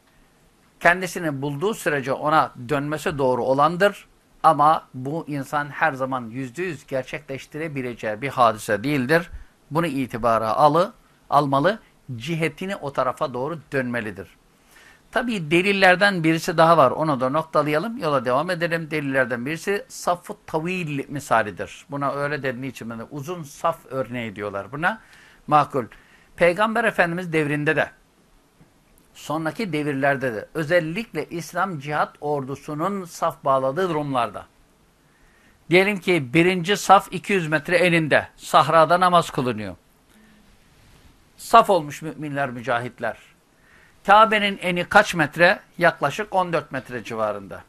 kendisini bulduğu sürece ona dönmesi doğru olandır. Ama bu insan her zaman yüzde yüz gerçekleştirebileceği bir hadise değildir. Bunu itibara alı almalı, cihetini o tarafa doğru dönmelidir. Tabi delillerden birisi daha var. Onu da noktalayalım. Yola devam edelim. Delillerden birisi safı tavil misalidir. Buna öyle dediği için de uzun saf örneği diyorlar buna. Makul. Peygamber Efendimiz devrinde de sonraki devirlerde de özellikle İslam cihat ordusunun saf bağladığı durumlarda diyelim ki birinci saf 200 metre eninde sahrada namaz kılınıyor. Saf olmuş müminler, mücahitler. Kabe'nin eni kaç metre? Yaklaşık 14 metre civarında.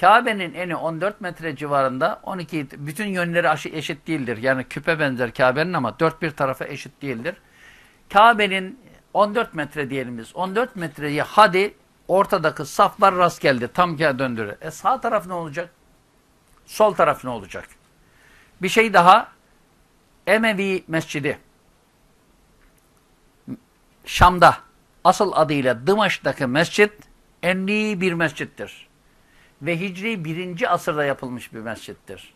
Kabe'nin eni 14 metre civarında 12 bütün yönleri eşit değildir. Yani küpe benzer Kabe'nin ama dört bir tarafı eşit değildir. Kabe'nin 14 metre diyelim biz. 14 metreyi hadi ortadaki saflar rast geldi. Tam kağıt döndürür. E sağ taraf ne olacak? Sol taraf ne olacak? Bir şey daha. Emevi Mescidi. Şam'da asıl adıyla Dımaş'taki mescit enli bir mescittir. Ve Hicri birinci asırda yapılmış bir mescittir.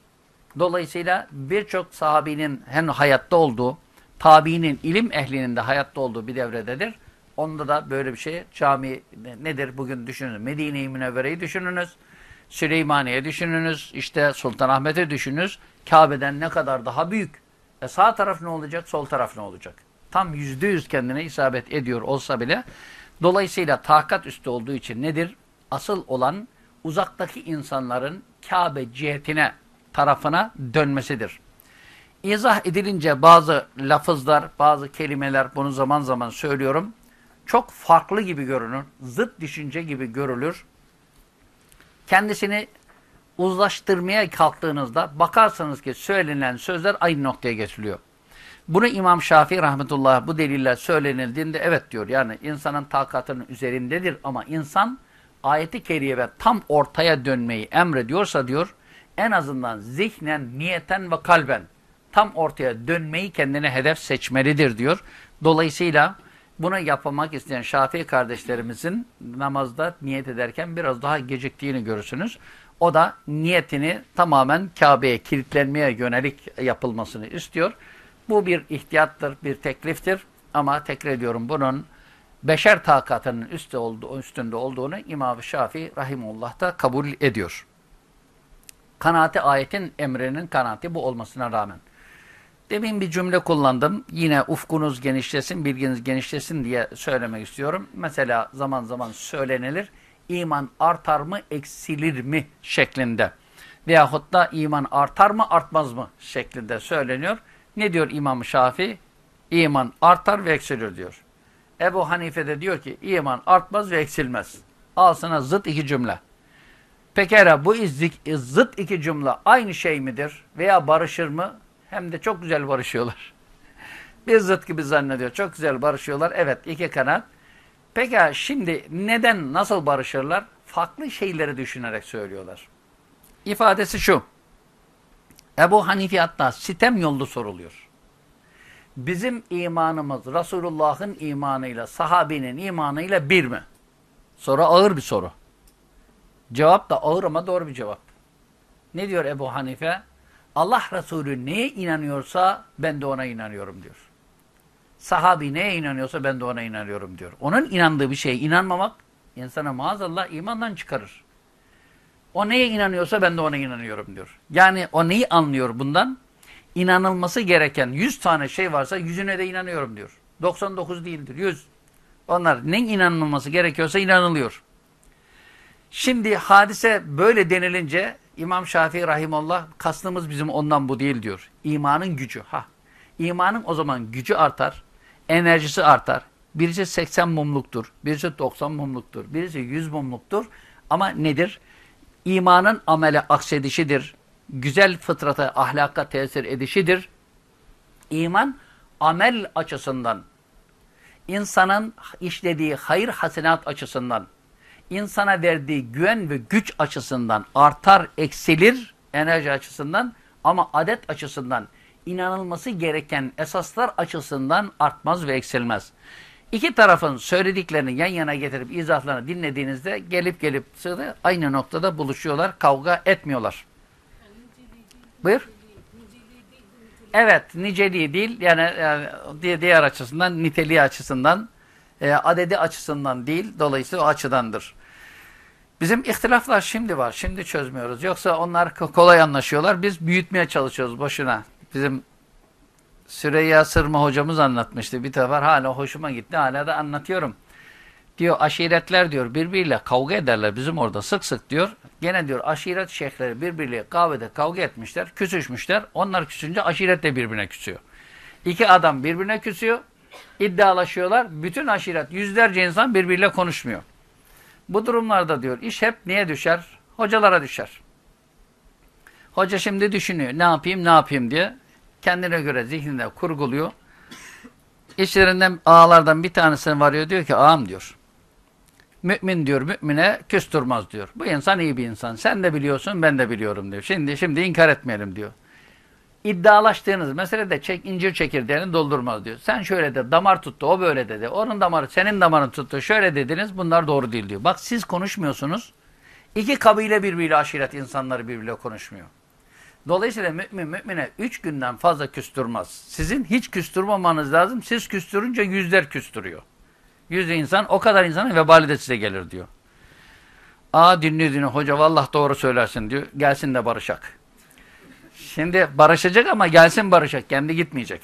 Dolayısıyla birçok sahabinin hem hayatta olduğu, tabiinin, ilim ehlinin de hayatta olduğu bir devrededir. Onda da böyle bir şey cami nedir bugün düşünün. Medine-i Münevvere'yi düşününüz. Süleymaniye düşününüz. işte Sultanahmet'e düşününüz. Kabe'den ne kadar daha büyük. E sağ taraf ne olacak, sol taraf ne olacak? Tam yüzde yüz kendine isabet ediyor olsa bile. Dolayısıyla takat üstü olduğu için nedir? Asıl olan uzaktaki insanların Kabe cihetine, tarafına dönmesidir. İzah edilince bazı lafızlar, bazı kelimeler bunu zaman zaman söylüyorum. Çok farklı gibi görünür, zıt düşünce gibi görülür. Kendisini uzlaştırmaya kalktığınızda bakarsanız ki söylenen sözler aynı noktaya getiriyor. Bunu İmam Şafii rahmetullah bu deliller söylenildiğinde evet diyor. Yani insanın takatının üzerindedir ama insan ayeti kerime tam ortaya dönmeyi emrediyorsa diyor en azından zihnen, niyeten ve kalben tam ortaya dönmeyi kendine hedef seçmelidir diyor. Dolayısıyla bunu yapmak isteyen Şafii kardeşlerimizin namazda niyet ederken biraz daha geciktiğini görürsünüz. O da niyetini tamamen Kabe'ye kilitlenmeye yönelik yapılmasını istiyor. Bu bir ihtiyattır, bir tekliftir. Ama tekrar ediyorum bunun beşer takatının üstü olduğu, üstünde olduğunu İmam-ı Şafii Rahimullah da kabul ediyor. Kanaati ayetin emrinin kanaati bu olmasına rağmen. Demin bir cümle kullandım. Yine ufkunuz genişlesin, bilginiz genişlesin diye söylemek istiyorum. Mesela zaman zaman söylenilir. İman artar mı, eksilir mi şeklinde. Veyahut da iman artar mı, artmaz mı şeklinde söyleniyor. Ne diyor İmam Şafii? İman artar ve eksilir diyor. Ebu Hanife de diyor ki iman artmaz ve eksilmez. Al sana zıt iki cümle. Pekala bu zıt iki cümle aynı şey midir? Veya barışır mı? Hem de çok güzel barışıyorlar. Bir zıt gibi zannediyor. Çok güzel barışıyorlar. Evet iki kanat. Peki şimdi neden, nasıl barışırlar? Farklı şeyleri düşünerek söylüyorlar. İfadesi şu. Ebu Hanife hatta sitem yollu soruluyor. Bizim imanımız Resulullah'ın imanıyla, sahabinin imanıyla bir mi? Soru ağır bir soru. Cevap da ağır ama doğru bir cevap. Ne diyor Ebu Hanife? Allah Resulü neye inanıyorsa ben de ona inanıyorum diyor. Sahabi neye inanıyorsa ben de ona inanıyorum diyor. Onun inandığı bir şeye inanmamak insana maazallah imandan çıkarır. O neye inanıyorsa ben de ona inanıyorum diyor. Yani o neyi anlıyor bundan? İnanılması gereken 100 tane şey varsa yüzüne de inanıyorum diyor. 99 değildir 100. Onlar ne inanılması gerekiyorsa inanılıyor. Şimdi hadise böyle denilince İmam Şafii Rahimullah kastımız bizim ondan bu değil diyor. İmanın gücü. Ha. İmanın o zaman gücü artar, enerjisi artar. Birisi 80 mumluktur, birisi 90 mumluktur, birisi 100 mumluktur. Ama nedir? İmanın amele aksedişidir. Güzel fıtrata, ahlaka tesir edişidir. İman amel açısından, insanın işlediği hayır hasenat açısından, insana verdiği güven ve güç açısından artar, eksilir enerji açısından ama adet açısından inanılması gereken esaslar açısından artmaz ve eksilmez. İki tarafın söylediklerini yan yana getirip izahlarını dinlediğinizde gelip gelip aynı noktada buluşuyorlar, kavga etmiyorlar. Buyur. Evet, niceliği değil, yani, yani diğer açısından, niteliği açısından, e, adedi açısından değil, dolayısıyla o açıdandır. Bizim ihtilaflar şimdi var, şimdi çözmüyoruz. Yoksa onlar kolay anlaşıyorlar, biz büyütmeye çalışıyoruz boşuna. Bizim Süreyya Sırma hocamız anlatmıştı bir sefer, hala hoşuma gitti, hala da anlatıyorum. Diyor aşiretler diyor birbiriyle kavga ederler bizim orada sık sık diyor. Gene diyor aşiret şeyhleri birbiriyle kahvede kavga etmişler, küsüşmüşler. Onlar küsünce aşiret de birbirine küsüyor. İki adam birbirine küsüyor. iddialaşıyorlar. Bütün aşiret, yüzlerce insan birbiriyle konuşmuyor. Bu durumlarda diyor iş hep niye düşer? Hocalara düşer. Hoca şimdi düşünüyor ne yapayım ne yapayım diye. Kendine göre zihninde kurguluyor. İşlerinden ağalardan bir tanesine varıyor diyor ki ağam diyor. Mümin diyor mümine küs durmaz diyor. Bu insan iyi bir insan. Sen de biliyorsun ben de biliyorum diyor. Şimdi şimdi inkar etmeyelim diyor. İddialaştığınız meselede çek, incir çekirdeğini doldurmaz diyor. Sen şöyle de damar tuttu o böyle dedi. Onun damarı senin damarın tuttu şöyle dediniz bunlar doğru değil diyor. Bak siz konuşmuyorsunuz. İki kabile birbiriyle aşiret insanları birbiriyle konuşmuyor. Dolayısıyla mümin mümine üç günden fazla küstürmez. Sizin hiç küstürmemanız lazım. Siz küstürünce yüzler küstürüyor. Yüz insan o kadar insanın vebali de size gelir diyor. Aa dinliyor dinliyor. Hoca vallahi doğru söylersin diyor. Gelsin de barışak. Şimdi barışacak ama gelsin barışak. Kendi gitmeyecek.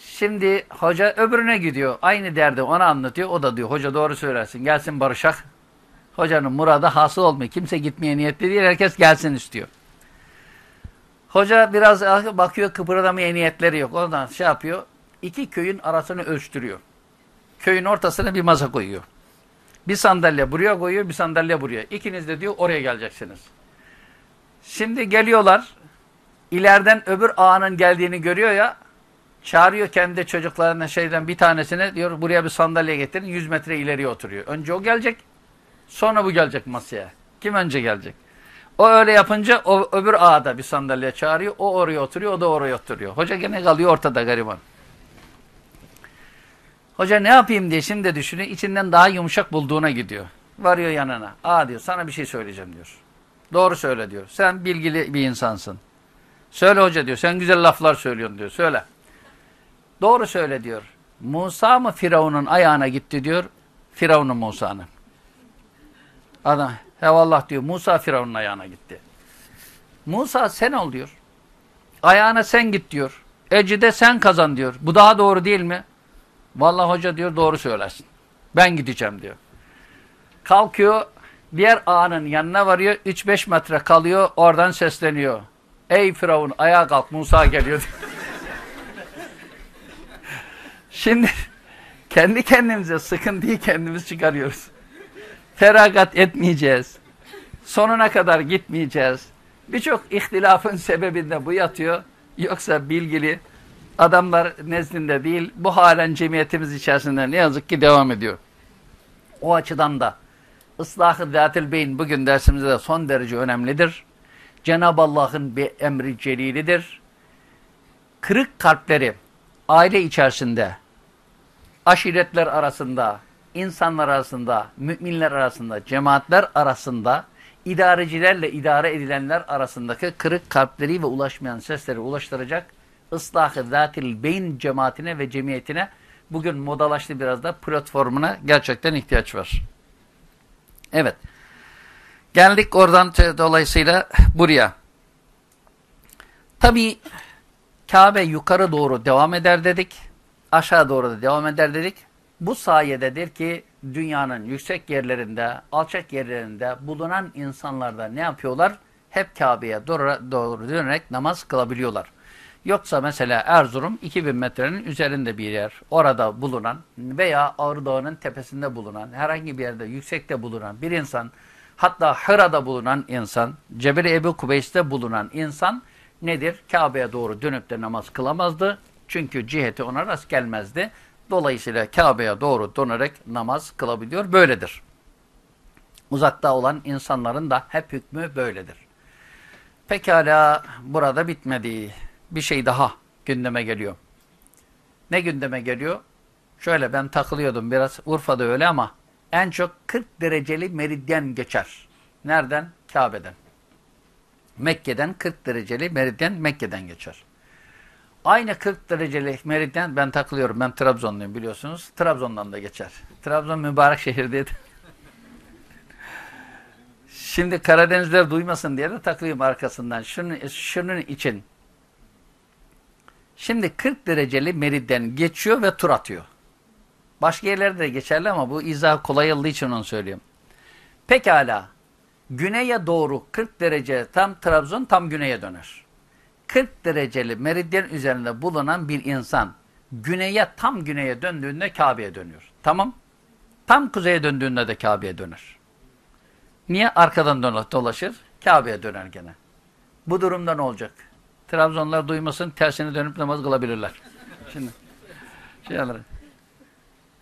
Şimdi hoca öbürüne gidiyor. Aynı derdi ona anlatıyor. O da diyor hoca doğru söylersin. Gelsin barışak. Hocanın muradı hasıl olmuyor. Kimse gitmeye niyetli değil. Herkes gelsin istiyor. Hoca biraz bakıyor kıpırdamaya niyetleri yok. Ondan şey yapıyor. İki köyün arasını ölçtürüyor. Köyün ortasına bir masa koyuyor. Bir sandalye buraya koyuyor, bir sandalye buraya. İkiniz de diyor oraya geleceksiniz. Şimdi geliyorlar. İleriden öbür ağanın geldiğini görüyor ya. Çağırıyor kendi çocuklarına şeyden bir tanesine diyor buraya bir sandalye getirin 100 metre ileriye oturuyor. Önce o gelecek. Sonra bu gelecek masaya. Kim önce gelecek? O öyle yapınca o öbür ağda bir sandalye çağırıyor. O oraya oturuyor, o da oraya oturuyor. Hoca gene kalıyor ortada gariban. Hoca ne yapayım diye şimdi düşünüyor. İçinden daha yumuşak bulduğuna gidiyor. Varıyor yanına. Aa diyor sana bir şey söyleyeceğim diyor. Doğru söyle diyor. Sen bilgili bir insansın. Söyle hoca diyor. Sen güzel laflar söylüyorsun diyor. Söyle. Doğru söyle diyor. Musa mı Firavun'un ayağına gitti diyor. Firavun'un Musa'nın. Adam hevallah diyor. Musa Firavun'un ayağına gitti. Musa sen ol diyor. Ayağına sen git diyor. Ecide sen kazan diyor. Bu daha doğru değil mi? Vallahi hoca diyor doğru söylersin. Ben gideceğim diyor. Kalkıyor diğer ağanın yanına varıyor. 3-5 metre kalıyor. Oradan sesleniyor. Ey Firavun ayağa kalk Musa geliyor. Şimdi kendi kendimize sıkıntıyı kendimiz çıkarıyoruz. Feragat etmeyeceğiz. Sonuna kadar gitmeyeceğiz. Birçok ihtilafın sebebinde bu yatıyor. Yoksa bilgili adamlar nezdinde değil, bu halen cemiyetimiz içerisinde ne yazık ki devam ediyor. O açıdan da ıslahı zâtil beyin bugün dersimizde de son derece önemlidir. Cenab-ı Allah'ın bir emri celilidir. Kırık kalpleri aile içerisinde, aşiretler arasında, insanlar arasında, müminler arasında, cemaatler arasında, idarecilerle idare edilenler arasındaki kırık kalpleri ve ulaşmayan sesleri ulaştıracak ıslahı zatil beyin cemaatine ve cemiyetine bugün modalaştı biraz da platformuna gerçekten ihtiyaç var. Evet. Geldik oradan dolayısıyla buraya. Tabi Kabe yukarı doğru devam eder dedik. Aşağı doğru da devam eder dedik. Bu sayededir ki dünyanın yüksek yerlerinde, alçak yerlerinde bulunan insanlar da ne yapıyorlar? Hep Kabe'ye doğru, doğru dönerek namaz kılabiliyorlar. Yoksa mesela Erzurum 2000 metrenin üzerinde bir yer. Orada bulunan veya Ağrı Dağı'nın tepesinde bulunan, herhangi bir yerde yüksekte bulunan bir insan, hatta Hıra'da bulunan insan, Cebel-i Ebu Kubeys'te bulunan insan nedir? Kabe'ye doğru dönüp de namaz kılamazdı. Çünkü ciheti ona rast gelmezdi. Dolayısıyla Kabe'ye doğru dönerek namaz kılabiliyor. Böyledir. Uzakta olan insanların da hep hükmü böyledir. Pekala burada bitmedi bir şey daha gündeme geliyor. Ne gündeme geliyor? Şöyle ben takılıyordum biraz Urfa'da öyle ama en çok 40 dereceli meridyen geçer. Nereden? Kabe'den. Mekke'den 40 dereceli meridyen Mekke'den geçer. Aynı 40 dereceli meridyen ben takılıyorum. Ben Trabzonluyum biliyorsunuz. Trabzon'dan da geçer. Trabzon mübarek şehirdeydi. Şimdi Karadenizler duymasın diye de takılayım arkasından. Şunun, şunun için Şimdi 40 dereceli meriden geçiyor ve tur atıyor. Başka yerlerde de geçerli ama bu izah kolay olduğu için onu söylüyorum. Pekala. Güneye doğru 40 derece tam Trabzon tam güneye döner. 40 dereceli meridyen üzerinde bulunan bir insan güneye tam güneye döndüğünde Kabe'ye dönüyor. Tamam. Tam kuzeye döndüğünde de Kabe'ye döner. Niye? Arkadan dolaşır. Kabe'ye döner gene. Bu durumda ne olacak? Trabzonlar duymasın tersine dönüp namaz kılabilirler. Şimdi şey alır.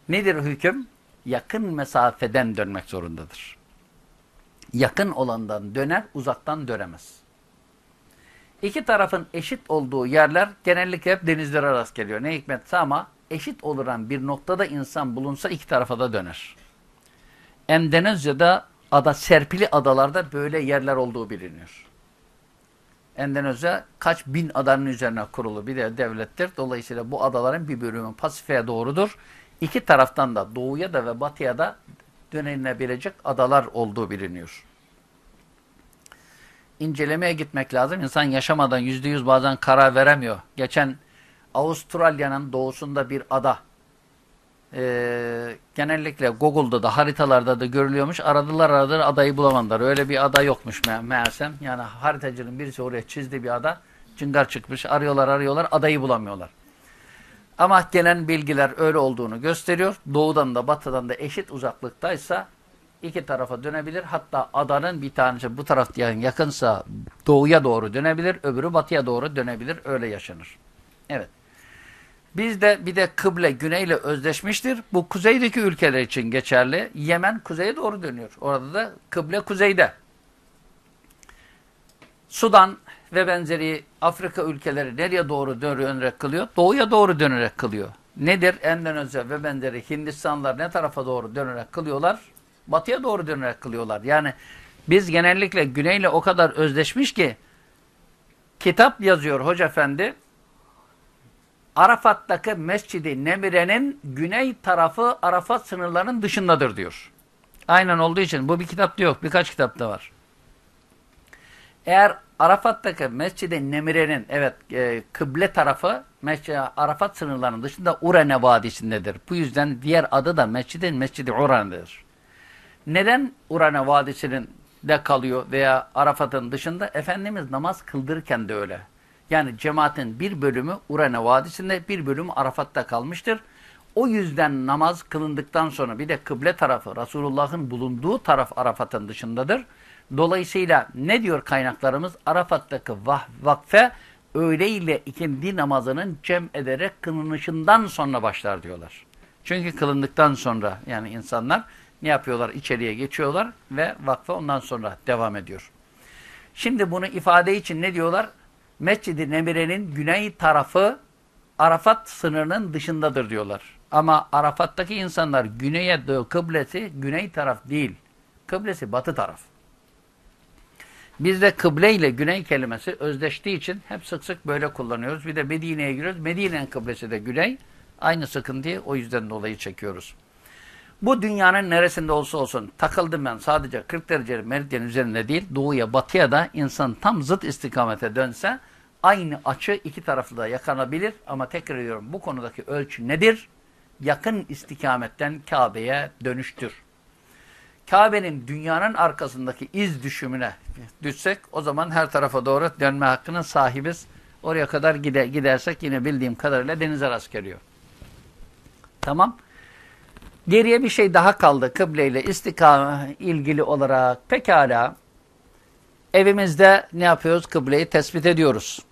Nedir hüküm? Yakın mesafeden dönmek zorundadır. Yakın olandan döner, uzaktan dönemez. İki tarafın eşit olduğu yerler genellikle hep denizlere rast geliyor. Ne hikmetse ama eşit oluran bir noktada insan bulunsa iki tarafa da döner. Endonezya'da ada serpili adalarda böyle yerler olduğu biliniyor. Endonezya kaç bin adanın üzerine kurulu bir de devlettir. Dolayısıyla bu adaların bir bölümü Pasifik'e doğrudur. İki taraftan da doğuya da ve batıya da dönülebilecek adalar olduğu biliniyor. İncelemeye gitmek lazım. İnsan yaşamadan yüzde yüz bazen karar veremiyor. Geçen Avustralya'nın doğusunda bir ada. Ee, genellikle Google'da da haritalarda da görülüyormuş. Aradılar aradılar adayı bulamadılar. Öyle bir ada yokmuş me meğersem. Yani haritacının birisi oraya çizdi bir ada. Cıngar çıkmış. Arıyorlar arıyorlar adayı bulamıyorlar. Ama gelen bilgiler öyle olduğunu gösteriyor. Doğudan da batıdan da eşit uzaklıktaysa iki tarafa dönebilir. Hatta adanın bir tanesi bu taraf yakınsa doğuya doğru dönebilir. Öbürü batıya doğru dönebilir. Öyle yaşanır. Evet. Bizde bir de kıble güneyle özdeşmiştir. Bu kuzeydeki ülkeler için geçerli. Yemen kuzeye doğru dönüyor. Orada da kıble kuzeyde. Sudan ve benzeri Afrika ülkeleri nereye doğru dönerek kılıyor? Doğuya doğru dönerek kılıyor. Nedir? Endonezya ve benzeri Hindistanlar ne tarafa doğru dönerek kılıyorlar? Batıya doğru dönerek kılıyorlar. Yani biz genellikle güneyle o kadar özdeşmiş ki kitap yazıyor Hoca Efendi Arafat'taki Mescid-i Nemire'nin güney tarafı Arafat sınırlarının dışındadır diyor. Aynen olduğu için bu bir kitapta yok. Birkaç kitapta var. Eğer Arafat'taki Mescid-i Nemire'nin evet e, kıble tarafı Mescid Arafat sınırlarının dışında Urene Vadisi'ndedir. Bu yüzden diğer adı da Mescid-i Mescid-i Urane'dir. Neden Urane Vadisi'nin de kalıyor veya Arafat'ın dışında? Efendimiz namaz kıldırırken de öyle. Yani cemaatin bir bölümü Urene Vadisi'nde, bir bölümü Arafat'ta kalmıştır. O yüzden namaz kılındıktan sonra bir de kıble tarafı, Resulullah'ın bulunduğu taraf Arafat'ın dışındadır. Dolayısıyla ne diyor kaynaklarımız? Arafat'taki vakfe öğle ile ikindi namazının cem ederek kılınışından sonra başlar diyorlar. Çünkü kılındıktan sonra yani insanlar ne yapıyorlar? İçeriye geçiyorlar ve vakfe ondan sonra devam ediyor. Şimdi bunu ifade için ne diyorlar? Mescid-i Nemire'nin güney tarafı Arafat sınırının dışındadır diyorlar. Ama Arafat'taki insanlar güneye doğu kıblesi güney taraf değil. Kıblesi batı taraf. Bizde kıble ile güney kelimesi özdeştiği için hep sık sık böyle kullanıyoruz. Bir de Medine'ye giriyoruz. Medine'nin kıblesi de güney. Aynı sıkıntıyı o yüzden dolayı çekiyoruz. Bu dünyanın neresinde olsa olsun takıldım ben sadece 40 derece meridyen üzerinde değil doğuya batıya da insan tam zıt istikamete dönse aynı açı iki taraflı da yakanabilir ama tekrar ediyorum bu konudaki ölçü nedir? Yakın istikametten Kabe'ye dönüştür. Kabe'nin dünyanın arkasındaki iz düşümüne düşsek o zaman her tarafa doğru dönme hakkının sahibiz. Oraya kadar gide, gidersek yine bildiğim kadarıyla denize rast geliyor. Tamam. Geriye bir şey daha kaldı kıbleyle istikamet ilgili olarak. Pekala evimizde ne yapıyoruz? Kıbleyi tespit ediyoruz.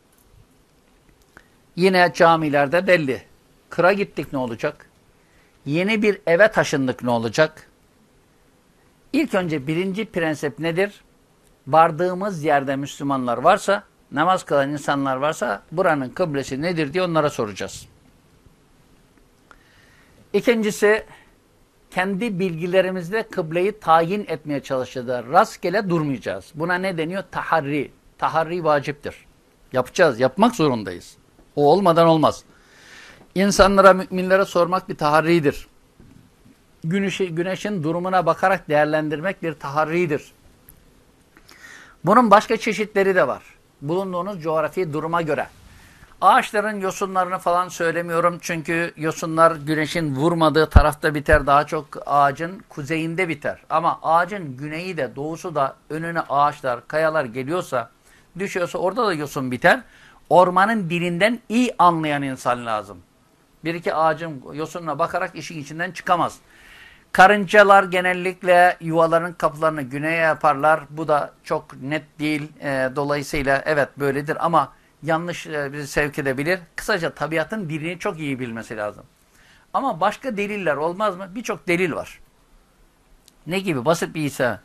Yine camilerde belli. Kıra gittik ne olacak? Yeni bir eve taşındık ne olacak? İlk önce birinci prensip nedir? Vardığımız yerde Müslümanlar varsa, namaz kılan insanlar varsa buranın kıblesi nedir diye onlara soracağız. İkincisi, kendi bilgilerimizle kıbleyi tayin etmeye çalışacağız. Rastgele durmayacağız. Buna ne deniyor? Taharri. Taharri vaciptir. Yapacağız. Yapmak zorundayız. O olmadan olmaz. İnsanlara, müminlere sormak bir taharridir. Güneşi, güneşin durumuna bakarak değerlendirmek bir taharridir. Bunun başka çeşitleri de var. Bulunduğunuz coğrafi duruma göre. Ağaçların yosunlarını falan söylemiyorum çünkü yosunlar güneşin vurmadığı tarafta biter. Daha çok ağacın kuzeyinde biter. Ama ağacın güneyi de doğusu da önüne ağaçlar, kayalar geliyorsa, düşüyorsa orada da yosun biter. Ormanın dilinden iyi anlayan insan lazım. Bir iki ağacın yosununa bakarak işin içinden çıkamaz. Karıncalar genellikle yuvaların kapılarını güneye yaparlar. Bu da çok net değil. E, dolayısıyla evet böyledir ama yanlış e, bizi sevk edebilir. Kısaca tabiatın dilini çok iyi bilmesi lazım. Ama başka deliller olmaz mı? Birçok delil var. Ne gibi? Basit bir ise.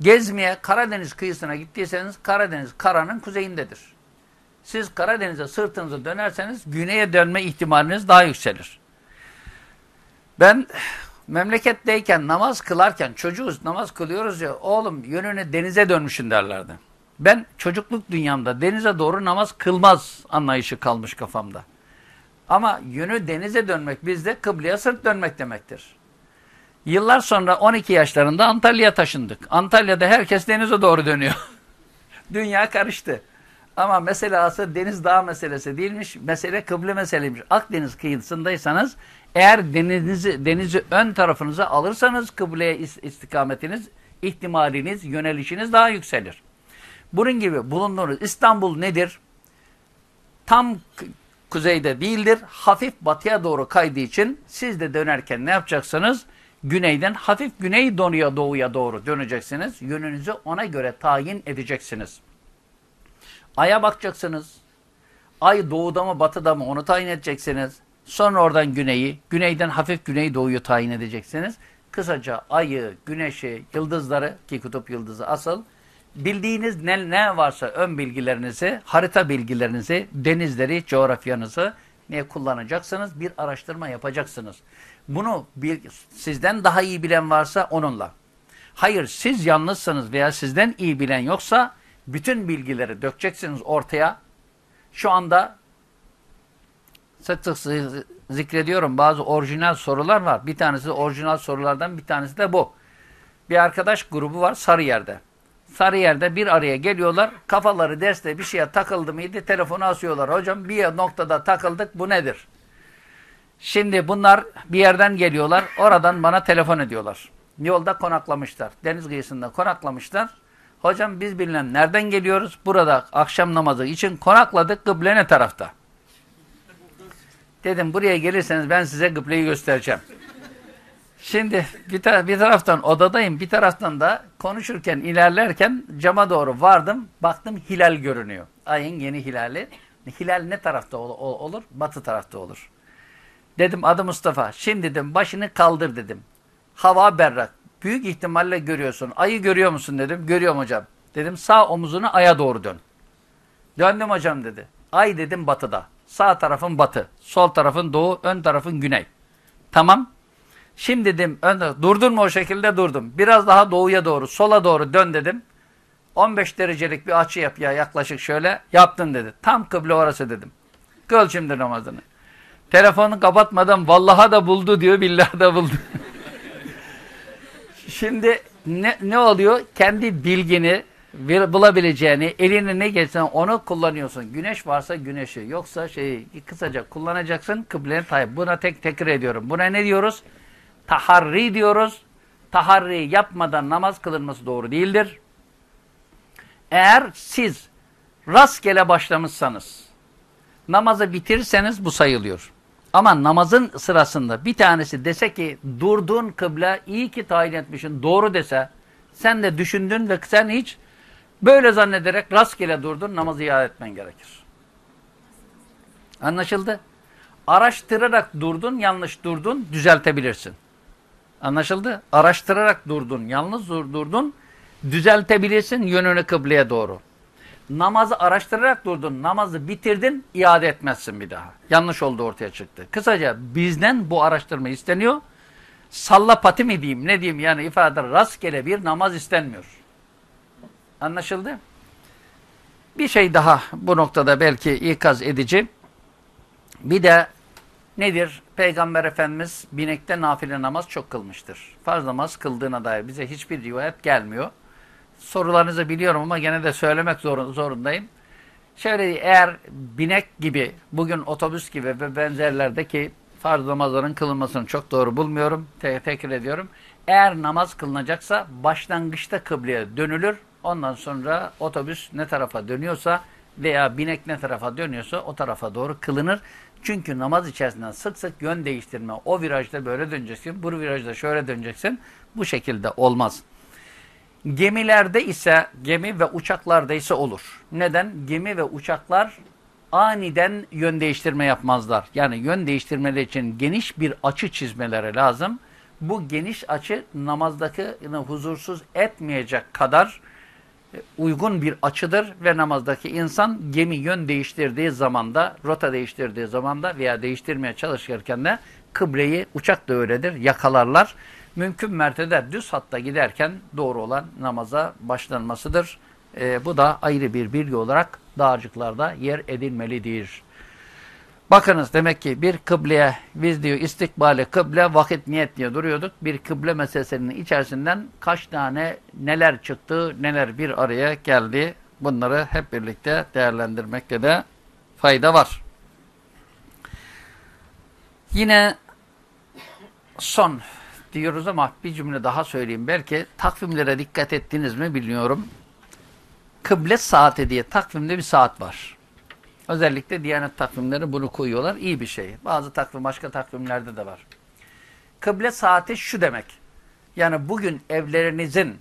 Gezmeye Karadeniz kıyısına gittiyseniz Karadeniz karanın kuzeyindedir. Siz Karadeniz'e sırtınızı dönerseniz güneye dönme ihtimaliniz daha yükselir. Ben memleketteyken namaz kılarken çocuğuz namaz kılıyoruz ya oğlum yönünü denize dönmüşün derlerdi. Ben çocukluk dünyamda denize doğru namaz kılmaz anlayışı kalmış kafamda. Ama yönü denize dönmek bizde kıbleye sırt dönmek demektir. Yıllar sonra 12 yaşlarında Antalya'ya taşındık. Antalya'da herkes denize doğru dönüyor. Dünya karıştı. Ama mesele asıl deniz dağ meselesi değilmiş. Mesele kıble meseleymiş. Akdeniz kıyısındaysanız eğer denizi, denizi ön tarafınıza alırsanız kıbleye istikametiniz, ihtimaliniz, yönelişiniz daha yükselir. Bunun gibi bulunduğunuz İstanbul nedir? Tam kuzeyde değildir. Hafif batıya doğru kaydığı için siz de dönerken ne yapacaksınız? Güneyden hafif güney donuya doğuya doğru döneceksiniz. Yönünüzü ona göre tayin edeceksiniz. Ay'a bakacaksınız. Ay doğuda mı batıda mı onu tayin edeceksiniz. Sonra oradan güneyi, güneyden hafif güney doğuyu tayin edeceksiniz. Kısaca ayı, güneşi, yıldızları ki kutup yıldızı asıl bildiğiniz ne, ne varsa ön bilgilerinizi, harita bilgilerinizi, denizleri, coğrafyanızı ne kullanacaksınız? Bir araştırma yapacaksınız. Bunu bir, sizden daha iyi bilen varsa onunla. Hayır siz yalnızsınız veya sizden iyi bilen yoksa bütün bilgileri dökeceksiniz ortaya. Şu anda sık sık zikrediyorum bazı orijinal sorular var. Bir tanesi orijinal sorulardan bir tanesi de bu. Bir arkadaş grubu var Sarıyer'de. Sarıyer'de bir araya geliyorlar. Kafaları derste bir şeye takıldı mıydı telefonu asıyorlar. Hocam bir noktada takıldık bu nedir? Şimdi bunlar bir yerden geliyorlar. Oradan bana telefon ediyorlar. Yolda konaklamışlar. Deniz kıyısında konaklamışlar. Hocam biz bilmem nereden geliyoruz? Burada akşam namazı için konakladık. Kıble ne tarafta? Dedim buraya gelirseniz ben size kıbleyi göstereceğim. Şimdi bir, ta bir taraftan odadayım, bir taraftan da konuşurken, ilerlerken cama doğru vardım. Baktım hilal görünüyor. Ayın yeni hilali. Hilal ne tarafta ol olur? Batı tarafta olur. Dedim adı Mustafa. Şimdi dedim başını kaldır dedim. Hava berrak. Büyük ihtimalle görüyorsun. Ayı görüyor musun dedim. Görüyorum hocam. Dedim sağ omuzunu aya doğru dön. Döndüm hocam dedi. Ay dedim batıda. Sağ tarafın batı. Sol tarafın doğu. Ön tarafın güney. Tamam. Şimdi dedim önde, durdun mu o şekilde durdum. Biraz daha doğuya doğru, sola doğru dön dedim. 15 derecelik bir açı yap ya yaklaşık şöyle. Yaptın dedi. Tam kıble orası dedim. Kıl şimdi namazını. Telefonu kapatmadan vallaha da buldu diyor, billahi da buldu. şimdi ne, ne oluyor? Kendi bilgini bulabileceğini, eline ne geçsen onu kullanıyorsun. Güneş varsa güneşi, yoksa şeyi kısaca kullanacaksın kıblenin tayyip. Buna tek tekrar ediyorum. Buna ne diyoruz? Taharri diyoruz. Taharri yapmadan namaz kılınması doğru değildir. Eğer siz rastgele başlamışsanız, namazı bitirirseniz bu sayılıyor. Ama namazın sırasında bir tanesi dese ki durduğun kıble iyi ki tayin etmişsin doğru dese sen de düşündün ve sen hiç böyle zannederek rastgele durdun namazı iade etmen gerekir. Anlaşıldı? Araştırarak durdun yanlış durdun düzeltebilirsin. Anlaşıldı? Araştırarak durdun, yalnız durdun, düzeltebilirsin yönünü kıbleye doğru. Namazı araştırarak durdun, namazı bitirdin, iade etmezsin bir daha. Yanlış oldu ortaya çıktı. Kısaca bizden bu araştırma isteniyor. Salla pati mi diyeyim, ne diyeyim yani ifade rastgele bir namaz istenmiyor. Anlaşıldı? Bir şey daha bu noktada belki ikaz edici. Bir de nedir? Peygamber Efendimiz binekte nafile namaz çok kılmıştır. Farz namaz kıldığına dair bize hiçbir rivayet gelmiyor. Sorularınızı biliyorum ama gene de söylemek zorundayım. Şöyle eğer binek gibi, bugün otobüs gibi ve benzerlerdeki farz namazların kılınmasını çok doğru bulmuyorum. Te tekrar ediyorum. Eğer namaz kılınacaksa başlangıçta kıbleye dönülür. Ondan sonra otobüs ne tarafa dönüyorsa veya binek ne tarafa dönüyorsa o tarafa doğru kılınır. Çünkü namaz içerisinde sık sık yön değiştirme. O virajda böyle döneceksin, bu virajda şöyle döneceksin. Bu şekilde olmaz. Gemilerde ise, gemi ve uçaklarda ise olur. Neden? Gemi ve uçaklar aniden yön değiştirme yapmazlar. Yani yön değiştirmeleri için geniş bir açı çizmeleri lazım. Bu geniş açı namazdaki huzursuz etmeyecek kadar uygun bir açıdır ve namazdaki insan gemi yön değiştirdiği zamanda, rota değiştirdiği zamanda veya değiştirmeye çalışırken de kıbleyi uçak da öyledir, yakalarlar. Mümkün mertebe düz hatta giderken doğru olan namaza başlanmasıdır. E, bu da ayrı bir bilgi olarak dağarcıklarda yer edilmelidir. Bakınız demek ki bir kıbleye biz diyor istikbale kıble vakit niyet diye duruyorduk. Bir kıble meselesinin içerisinden kaç tane neler çıktı neler bir araya geldi. Bunları hep birlikte değerlendirmekte de fayda var. Yine son diyoruz ama bir cümle daha söyleyeyim. Belki takvimlere dikkat ettiniz mi bilmiyorum. Kıble saati diye takvimde bir saat var. Özellikle Diyanet takvimleri bunu koyuyorlar. İyi bir şey. Bazı takvim başka takvimlerde de var. Kıble saati şu demek. Yani bugün evlerinizin,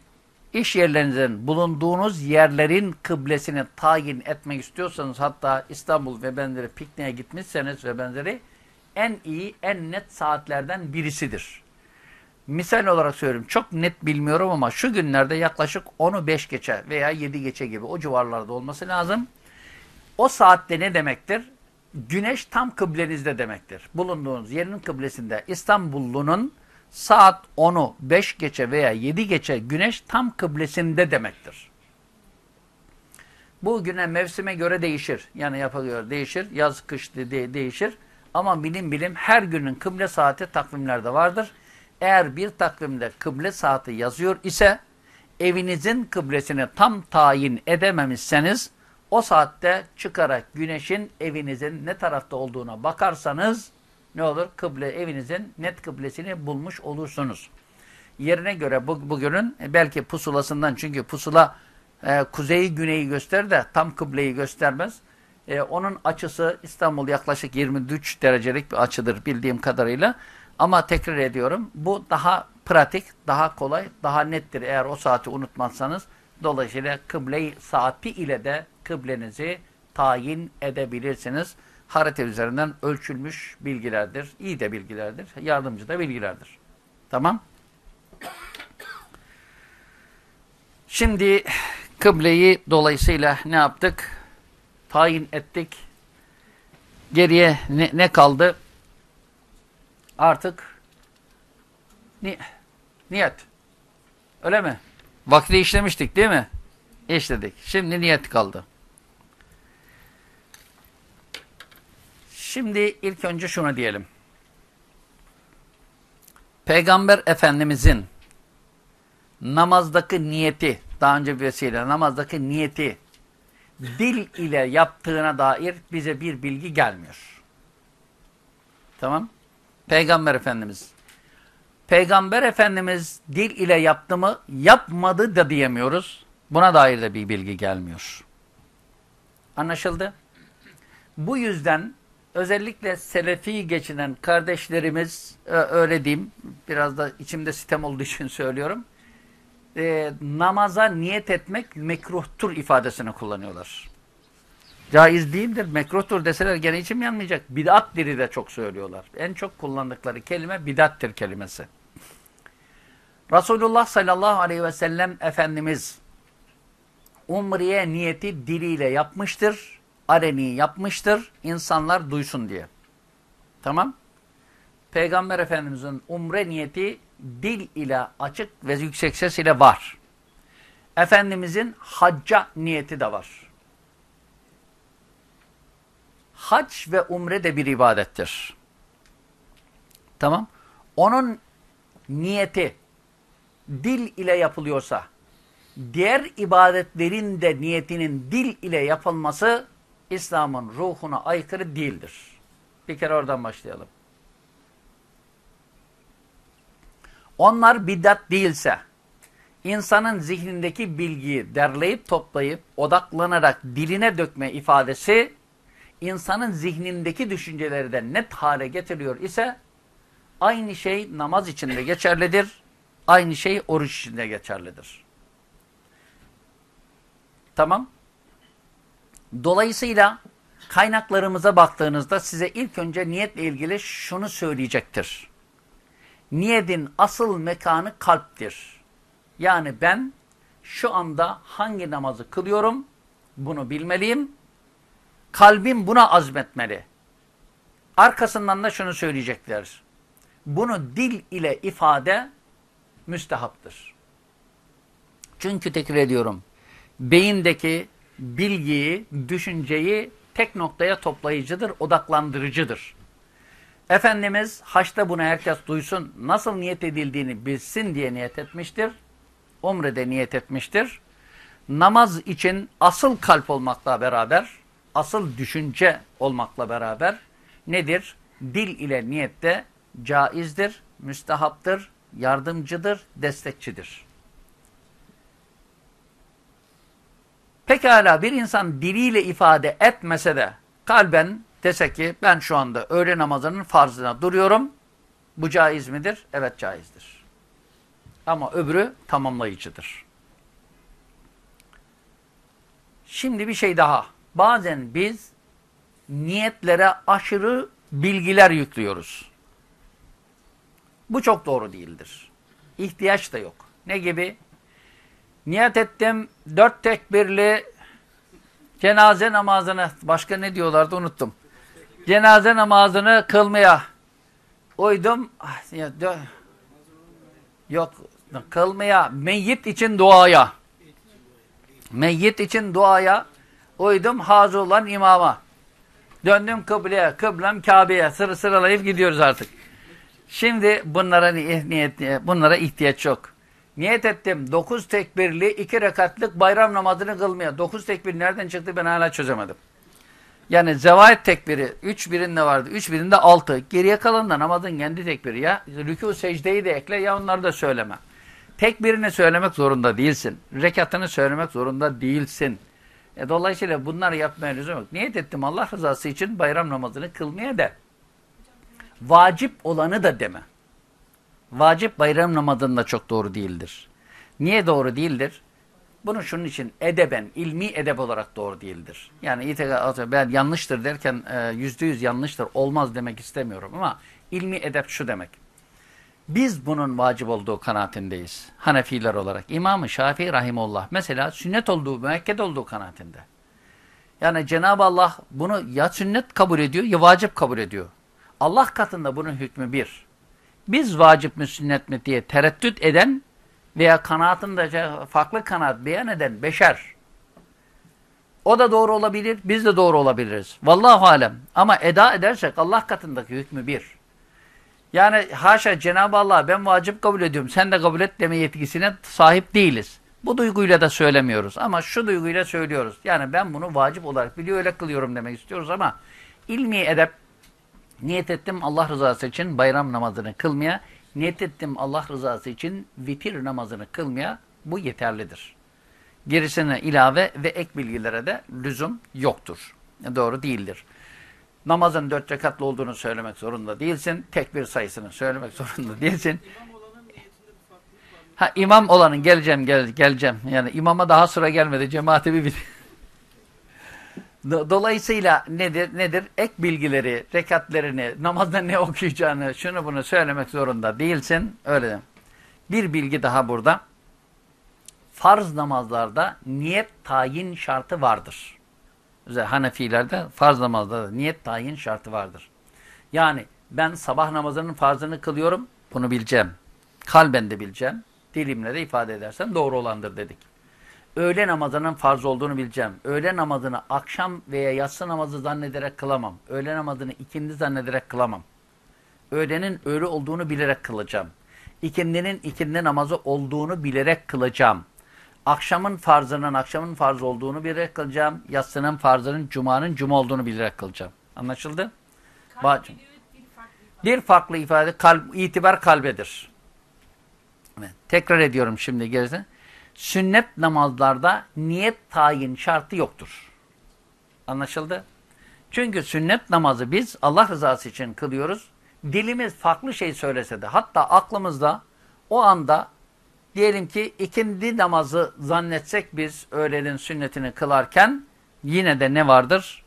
iş yerlerinizin, bulunduğunuz yerlerin kıblesini tayin etmek istiyorsanız hatta İstanbul ve benzeri pikniğe gitmişseniz ve benzeri en iyi, en net saatlerden birisidir. Misal olarak söylüyorum. Çok net bilmiyorum ama şu günlerde yaklaşık 10'u 5 geçe veya 7 geçe gibi o civarlarda olması lazım. O saatte ne demektir? Güneş tam kıblenizde demektir. Bulunduğunuz yerin kıblesinde İstanbullunun saat 10'u 5 geçe veya 7 geçe güneş tam kıblesinde demektir. Bu güne mevsime göre değişir. Yani yapılıyor değişir. Yaz kış de değişir. Ama bilim bilim her günün kıble saati takvimlerde vardır. Eğer bir takvimde kıble saati yazıyor ise evinizin kıblesini tam tayin edememişseniz o saatte çıkarak güneşin evinizin ne tarafta olduğuna bakarsanız ne olur? Kıble evinizin net kıblesini bulmuş olursunuz. Yerine göre bu, bugünün e, belki pusulasından çünkü pusula e, kuzeyi güneyi gösterir de tam kıbleyi göstermez. E, onun açısı İstanbul yaklaşık 23 derecelik bir açıdır bildiğim kadarıyla. Ama tekrar ediyorum bu daha pratik, daha kolay, daha nettir eğer o saati unutmazsanız. Dolayısıyla kıble saati ile de kıblenizi tayin edebilirsiniz. Harita üzerinden ölçülmüş bilgilerdir. İyi de bilgilerdir. Yardımcı da bilgilerdir. Tamam. Şimdi kıbleyi dolayısıyla ne yaptık? Tayin ettik. Geriye ne, ne kaldı? Artık ni, niyet. Öyle mi? Vakti işlemiştik değil mi? İşledik. Şimdi niyet kaldı. Şimdi ilk önce şunu diyelim. Peygamber Efendimizin namazdaki niyeti, daha önce bir vesile namazdaki niyeti dil ile yaptığına dair bize bir bilgi gelmiyor. Tamam. Peygamber Efendimiz. Peygamber Efendimiz dil ile yaptı mı, yapmadı da diyemiyoruz. Buna dair de bir bilgi gelmiyor. Anlaşıldı? Bu yüzden özellikle selefi geçinen kardeşlerimiz, e, öyle diyeyim, biraz da içimde sitem olduğu için söylüyorum, e, namaza niyet etmek mekruhtur ifadesini kullanıyorlar. Caiz değildir, mekruhtur deseler gene içim yanmayacak. Bidat diri de çok söylüyorlar. En çok kullandıkları kelime bidattir kelimesi. Resulullah sallallahu aleyhi ve sellem Efendimiz umriye niyeti diliyle yapmıştır. Areni yapmıştır. insanlar duysun diye. Tamam. Peygamber Efendimiz'in umre niyeti dil ile açık ve yüksek ses ile var. Efendimiz'in hacca niyeti de var. Hac ve umre de bir ibadettir. Tamam. Onun niyeti dil ile yapılıyorsa, diğer ibadetlerin de niyetinin dil ile yapılması İslam'ın ruhuna aykırı değildir. Bir kere oradan başlayalım. Onlar bidat değilse, insanın zihnindeki bilgiyi derleyip toplayıp odaklanarak diline dökme ifadesi insanın zihnindeki düşünceleri de net hale getiriyor ise aynı şey namaz içinde geçerlidir. Aynı şey oruç içinde geçerlidir. Tamam. Dolayısıyla kaynaklarımıza baktığınızda size ilk önce niyetle ilgili şunu söyleyecektir. Niyetin asıl mekanı kalptir. Yani ben şu anda hangi namazı kılıyorum bunu bilmeliyim. Kalbim buna azmetmeli. Arkasından da şunu söyleyecekler. Bunu dil ile ifade müstehaptır. Çünkü tekrar ediyorum. Beyindeki bilgiyi, düşünceyi tek noktaya toplayıcıdır, odaklandırıcıdır. Efendimiz haçta bunu herkes duysun, nasıl niyet edildiğini bilsin diye niyet etmiştir. Umre'de niyet etmiştir. Namaz için asıl kalp olmakla beraber, asıl düşünce olmakla beraber nedir? Dil ile niyette caizdir, müstehaptır, yardımcıdır, destekçidir. Pekala bir insan diliyle ifade etmese de kalben dese ki ben şu anda öğle namazının farzına duruyorum. Bu caiz midir? Evet caizdir. Ama öbürü tamamlayıcıdır. Şimdi bir şey daha. Bazen biz niyetlere aşırı bilgiler yüklüyoruz. Bu çok doğru değildir. İhtiyaç da yok. Ne gibi? Niyet ettim dört tekbirli cenaze namazını, başka ne diyorlardı unuttum. Cenaze namazını kılmaya uydum. Ah, yok, kılmaya, meyyit için duaya. Meyyit için duaya uydum hazır olan imama. Döndüm kıbleye, kıblem Kabe'ye sıra sıralayıp gidiyoruz artık. Şimdi bunlara niyet, bunlara ihtiyaç yok. Niyet ettim. Dokuz tekbirli iki rekatlık bayram namazını kılmaya. Dokuz tekbir nereden çıktı ben hala çözemedim. Yani zevayet tekbiri üç birinde vardı. Üç birinde altı. Geriye kalan da namazın kendi tekbiri ya. Rükû secdeyi de ekle ya onları da söyleme. Tekbirini söylemek zorunda değilsin. Rekatını söylemek zorunda değilsin. E, dolayısıyla bunları yapmaya lüzum yok. Niyet ettim Allah rızası için bayram namazını kılmaya de. Vacip olanı da deme. Vacip bayram namazında çok doğru değildir. Niye doğru değildir? Bunu şunun için edeben, ilmi edeb olarak doğru değildir. Yani ben yanlıştır derken e, yüzde yüz yanlıştır, olmaz demek istemiyorum ama ilmi edep şu demek. Biz bunun vacip olduğu kanaatindeyiz. Hanefiler olarak. İmam-ı Şafii Rahimullah mesela sünnet olduğu, müekked olduğu kanaatinde. Yani Cenab-ı Allah bunu ya sünnet kabul ediyor ya vacip kabul ediyor. Allah katında bunun hükmü bir biz vacip mi sünnet mi diye tereddüt eden veya kanaatinde farklı kanaat beyan eden beşer. O da doğru olabilir, biz de doğru olabiliriz. Vallahu alem. Ama eda edersek Allah katındaki hükmü bir. Yani haşa Cenab-ı Allah ben vacip kabul ediyorum, sen de kabul et deme yetkisine sahip değiliz. Bu duyguyla da söylemiyoruz ama şu duyguyla söylüyoruz. Yani ben bunu vacip olarak biliyor öyle kılıyorum demek istiyoruz ama ilmi edep Niyet ettim Allah rızası için bayram namazını kılmaya, niyet ettim Allah rızası için vitir namazını kılmaya bu yeterlidir. Gerisine ilave ve ek bilgilere de lüzum yoktur. Doğru değildir. Namazın dört rekatlı olduğunu söylemek zorunda değilsin. Tekbir sayısını söylemek zorunda değilsin. Ha imam olanın geleceğim gel, geleceğim. Yani imama daha sıra gelmedi. Cemaati bir Dolayısıyla nedir? Nedir? Ek bilgileri, rekatlerini, namazda ne okuyacağını, şunu bunu söylemek zorunda değilsin. Öyle. Bir bilgi daha burada. Farz namazlarda niyet tayin şartı vardır. Özellikle Hanefilerde farz namazlarda niyet tayin şartı vardır. Yani ben sabah namazının farzını kılıyorum, bunu bileceğim. Kalben de bileceğim. Dilimle de ifade edersem doğru olandır dedik öğle namazının farz olduğunu bileceğim. Öğle namazını akşam veya yatsı namazı zannederek kılamam. Öğle namazını ikindi zannederek kılamam. Öğlenin öğle olduğunu bilerek kılacağım. İkindinin ikindi namazı olduğunu bilerek kılacağım. Akşamın farzının akşamın farz olduğunu bilerek kılacağım. Yatsının farzının cumanın cuma olduğunu bilerek kılacağım. Anlaşıldı? Bacım. Bir farklı ifade kalp, itibar kalbedir. Evet. Tekrar ediyorum şimdi gerisini sünnet namazlarda niyet tayin şartı yoktur. Anlaşıldı? Çünkü sünnet namazı biz Allah rızası için kılıyoruz. Dilimiz farklı şey söylese de hatta aklımızda o anda diyelim ki ikindi namazı zannetsek biz öğlenin sünnetini kılarken yine de ne vardır?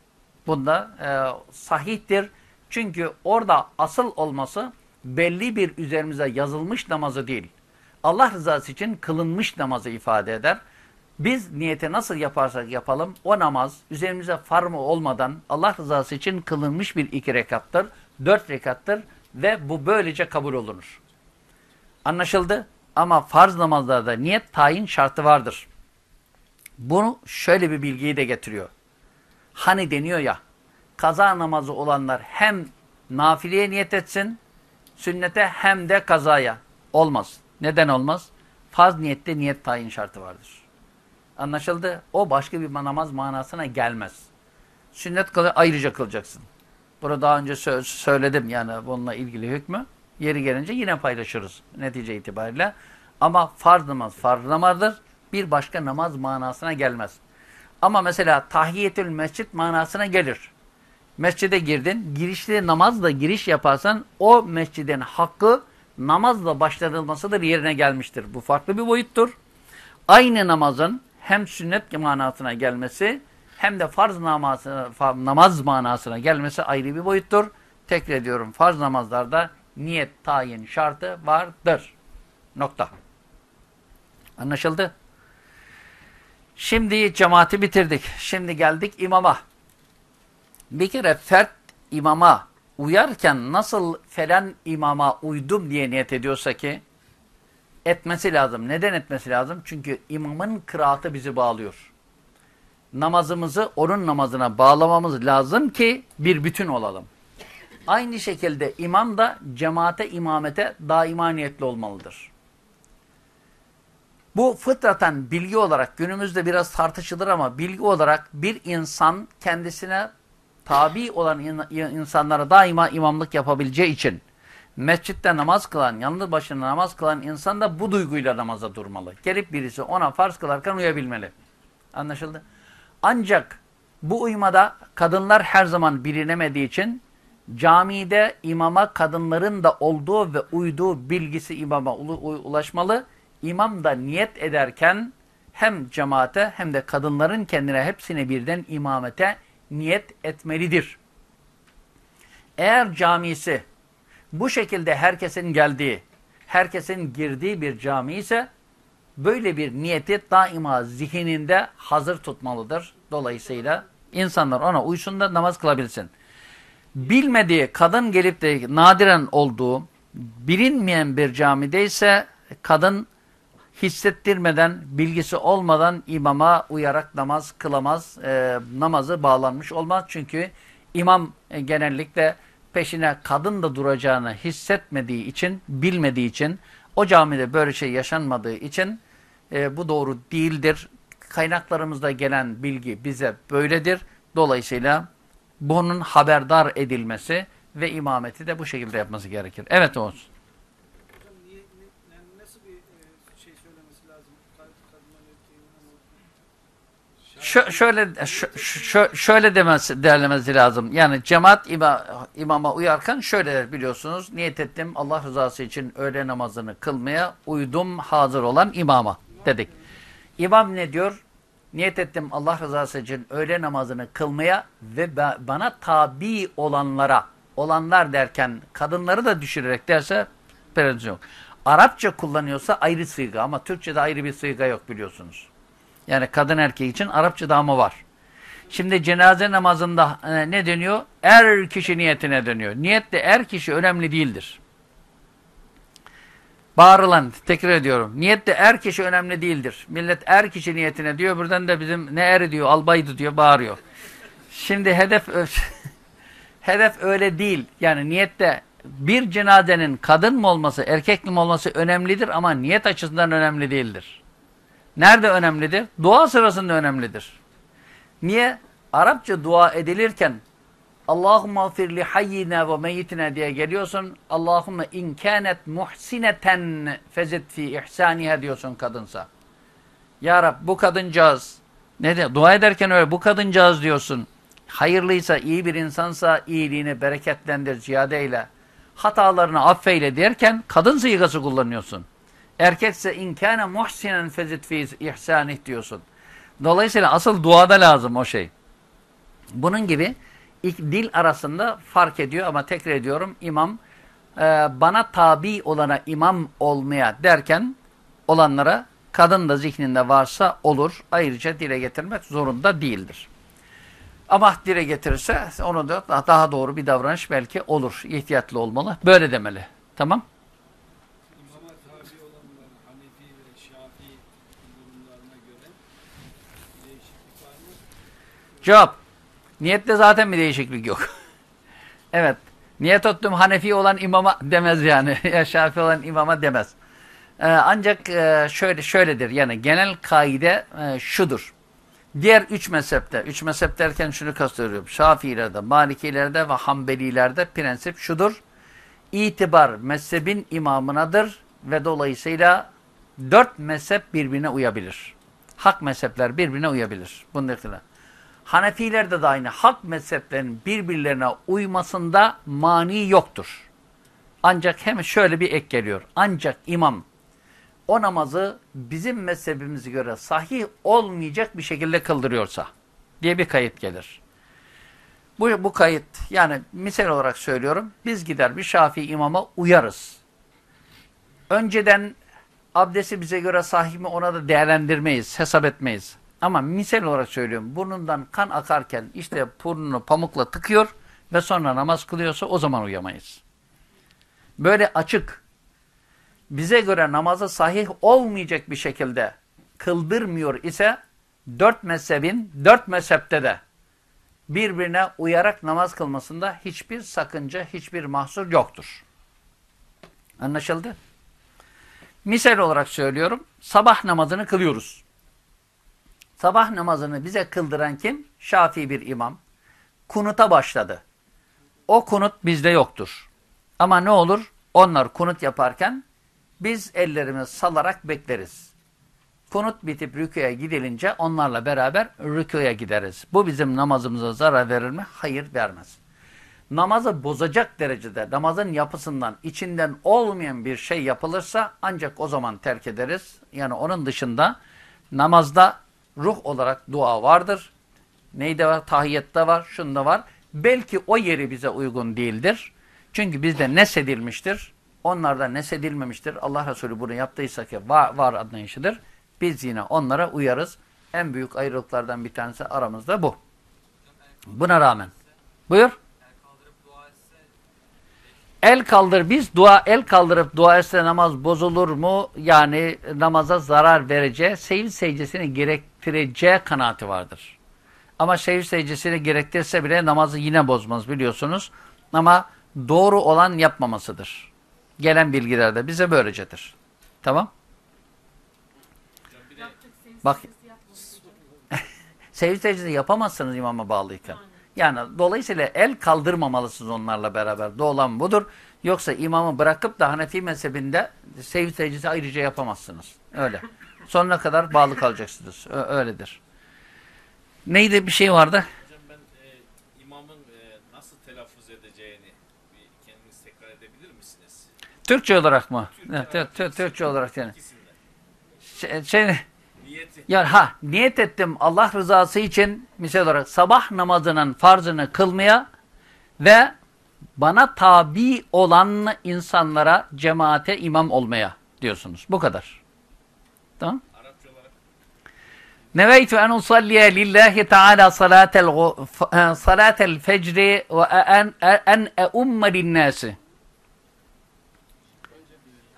Bunda e, sahihtir. Çünkü orada asıl olması belli bir üzerimize yazılmış namazı değil. Allah rızası için kılınmış namazı ifade eder. Biz niyeti nasıl yaparsak yapalım o namaz üzerimize farmı olmadan Allah rızası için kılınmış bir iki rekattır, dört rekattır ve bu böylece kabul olunur. Anlaşıldı? Ama farz namazlarda niyet tayin şartı vardır. Bunu şöyle bir bilgiyi de getiriyor. Hani deniyor ya, kaza namazı olanlar hem nafileye niyet etsin, sünnete hem de kazaya. Olmaz. Neden olmaz? Farz niyette niyet tayin şartı vardır. Anlaşıldı? O başka bir namaz manasına gelmez. Sünnet kılı ayrıca kılacaksın. Bunu daha önce sö söyledim yani bununla ilgili hükmü. Yeri gelince yine paylaşırız netice itibariyle. Ama farz namaz farz namazdır. Bir başka namaz manasına gelmez. Ama mesela tahiyetül mescit manasına gelir. Mescide girdin, girişte namazla giriş yaparsan o mescidin hakkı namazla başlatılmasıdır yerine gelmiştir. Bu farklı bir boyuttur. Aynı namazın hem sünnet manasına gelmesi hem de farz namazına, namaz manasına gelmesi ayrı bir boyuttur. Tekrar ediyorum farz namazlarda niyet tayin şartı vardır. Nokta. Anlaşıldı? Şimdi cemaati bitirdik. Şimdi geldik imama. Bir kere fert imama uyarken nasıl falan imama uydum diye niyet ediyorsa ki etmesi lazım. Neden etmesi lazım? Çünkü imamın kıraatı bizi bağlıyor. Namazımızı onun namazına bağlamamız lazım ki bir bütün olalım. Aynı şekilde imam da cemaate, imamete daima niyetli olmalıdır. Bu fıtraten bilgi olarak günümüzde biraz tartışılır ama bilgi olarak bir insan kendisine tabi olan insanlara daima imamlık yapabileceği için mescitte namaz kılan, yanlı başına namaz kılan insan da bu duyguyla namaza durmalı. Gelip birisi ona farz kılarken uyabilmeli. Anlaşıldı? Ancak bu uymada kadınlar her zaman bilinemediği için camide imama kadınların da olduğu ve uyduğu bilgisi imama ulaşmalı. İmam da niyet ederken hem cemaate hem de kadınların kendine hepsine birden imamete niyet etmelidir. Eğer camisi bu şekilde herkesin geldiği, herkesin girdiği bir cami ise böyle bir niyeti daima zihninde hazır tutmalıdır. Dolayısıyla insanlar ona uysun da namaz kılabilsin. Bilmediği, kadın gelip de nadiren olduğu, bilinmeyen bir camide ise kadın hissettirmeden, bilgisi olmadan imama uyarak namaz kılamaz, e, namazı bağlanmış olmaz. Çünkü imam e, genellikle peşine kadın da duracağını hissetmediği için, bilmediği için, o camide böyle şey yaşanmadığı için e, bu doğru değildir. Kaynaklarımızda gelen bilgi bize böyledir. Dolayısıyla bunun haberdar edilmesi ve imameti de bu şekilde yapması gerekir. Evet Oğuz. Şö şöyle şö şöyle demesi derlemesi lazım. Yani cemaat ima imama uyarken şöyle biliyorsunuz. Niyet ettim Allah rızası için öğle namazını kılmaya uydum hazır olan imama dedik. İmam ne diyor? Niyet ettim Allah rızası için öğle namazını kılmaya ve bana tabi olanlara olanlar derken kadınları da düşürerek derse pereniz yok. Arapça kullanıyorsa ayrı sıyga ama Türkçe'de ayrı bir sıyga yok biliyorsunuz. Yani kadın erkek için Arapçada mı var? Şimdi cenaze namazında e, ne deniyor? Er kişi niyetine dönüyor. Niyette er kişi önemli değildir. Bağırılan, tekrar ediyorum. Niyette er kişi önemli değildir. Millet er kişi niyetine diyor. Buradan da bizim ne eri diyor, albaydı diyor, bağırıyor. Şimdi hedef hedef öyle değil. Yani niyette bir cenazenin kadın mı olması, erkek mi olması önemlidir ama niyet açısından önemli değildir. Nerede önemlidir? Dua sırasında önemlidir. Niye? Arapça dua edilirken Allahümme gfir li hayyina ve meyitina diye geliyorsun. Allahümme in kânet muhsineten fezid fi ihsaniha diyorsun kadınsa. Ya Rab bu kadıncağız ne de dua ederken öyle bu kadıncağız diyorsun. hayırlıysa, iyi bir insansa iyiliğini bereketlendir, ziyade eyle. Hatalarını affeyle derken kadın sigası kullanıyorsun. Erkekse inkâne muhsinen fezit fî ihsânih diyorsun. Dolayısıyla asıl duada lazım o şey. Bunun gibi ilk dil arasında fark ediyor ama tekrar ediyorum imam e, bana tabi olana imam olmaya derken olanlara kadın da zihninde varsa olur. Ayrıca dile getirmek zorunda değildir. Ama dile getirirse onu da daha doğru bir davranış belki olur. İhtiyatlı olmalı. Böyle demeli. Tamam? İmama tabi olanlar Hanefi ve Şafii durumlarına göre değişiklik var mı? Cevap. Niyette zaten bir değişiklik yok. evet. Niyet tuttum Hanefi olan imama demez yani. ya Şafi olan imama demez. Ee, ancak e, şöyle şöyledir. Yani genel kaide e, şudur. Diğer üç mezhepte, üç mezhep derken şunu kastediyorum. Şafiilerde, Malikilerde ve Hanbelilerde prensip şudur. İtibar mezhebin imamınadır ve dolayısıyla dört mezhep birbirine uyabilir. Hak mezhepler birbirine uyabilir. Bunun iktidarı. Hanefilerde de aynı hak mezheplerin birbirlerine uymasında mani yoktur. Ancak hem şöyle bir ek geliyor. Ancak imam o namazı bizim mezhebimize göre sahih olmayacak bir şekilde kıldırıyorsa diye bir kayıt gelir. Bu, bu kayıt yani misal olarak söylüyorum biz gider bir Şafii imama uyarız. Önceden abdesti bize göre sahih mi ona da değerlendirmeyiz, hesap etmeyiz. Ama misal olarak söylüyorum burnundan kan akarken işte burnunu pamukla tıkıyor ve sonra namaz kılıyorsa o zaman uyamayız. Böyle açık bize göre namazı sahih olmayacak bir şekilde kıldırmıyor ise dört mezhebin dört mezhepte de birbirine uyarak namaz kılmasında hiçbir sakınca, hiçbir mahsur yoktur. Anlaşıldı? Misal olarak söylüyorum, sabah namazını kılıyoruz. Sabah namazını bize kıldıran kim? Şafii bir imam. Kunuta başladı. O kunut bizde yoktur. Ama ne olur? Onlar kunut yaparken biz ellerimizi salarak bekleriz. Kunut bitip rüküye gidilince onlarla beraber rüküye gideriz. Bu bizim namazımıza zarar verir mi? Hayır vermez. Namazı bozacak derecede namazın yapısından içinden olmayan bir şey yapılırsa ancak o zaman terk ederiz. Yani onun dışında namazda ruh olarak dua vardır. Neyde var? Tahiyyette var, şunda var. Belki o yeri bize uygun değildir. Çünkü bizde nesedilmiştir. Onlarda nesedilmemiştir. Allah Resulü bunu yaptıysa ki var, var anlayışıdır. Biz yine onlara uyarız. En büyük ayrılıklardan bir tanesi aramızda bu. Buna rağmen. Buyur. El kaldır. Biz dua el kaldırıp dua etse namaz bozulur mu? Yani namaza zarar vereceği, seyir secdesini gerektireceği kanaati vardır. Ama seyir secdesini gerektirse bile namazı yine bozmaz biliyorsunuz. Ama doğru olan yapmamasıdır. Gelen bilgilerde bize böylecedir. Tamam? Bak seyir secdesi yapamazsınız imama bağlıyken. Yani dolayısıyla el kaldırmamalısınız onlarla beraber. Doğulan budur. Yoksa imamı bırakıp da Hanefi mezhebinde seyir secdesi ayrıca yapamazsınız. Öyle. Sonuna kadar bağlı kalacaksınız. Ö öyledir. Neydi bir şey vardı? Hocam ben e, imamın e, nasıl telaffuz edeceğini bir kendiniz tekrar edebilir misiniz? Türkçe olarak mı? Türkçe, Türkçe, Türkçe olarak yani. Şey, şey, Niyeti. ya ha niyet ettim Allah rızası için misal olarak sabah namazının farzını kılmaya ve bana tabi olan insanlara cemaate imam olmaya diyorsunuz. Bu kadar. Tamam? Neveytu en usalliye lillahi teala salatel gu- salatel fecri ve en en eumme linnâsi.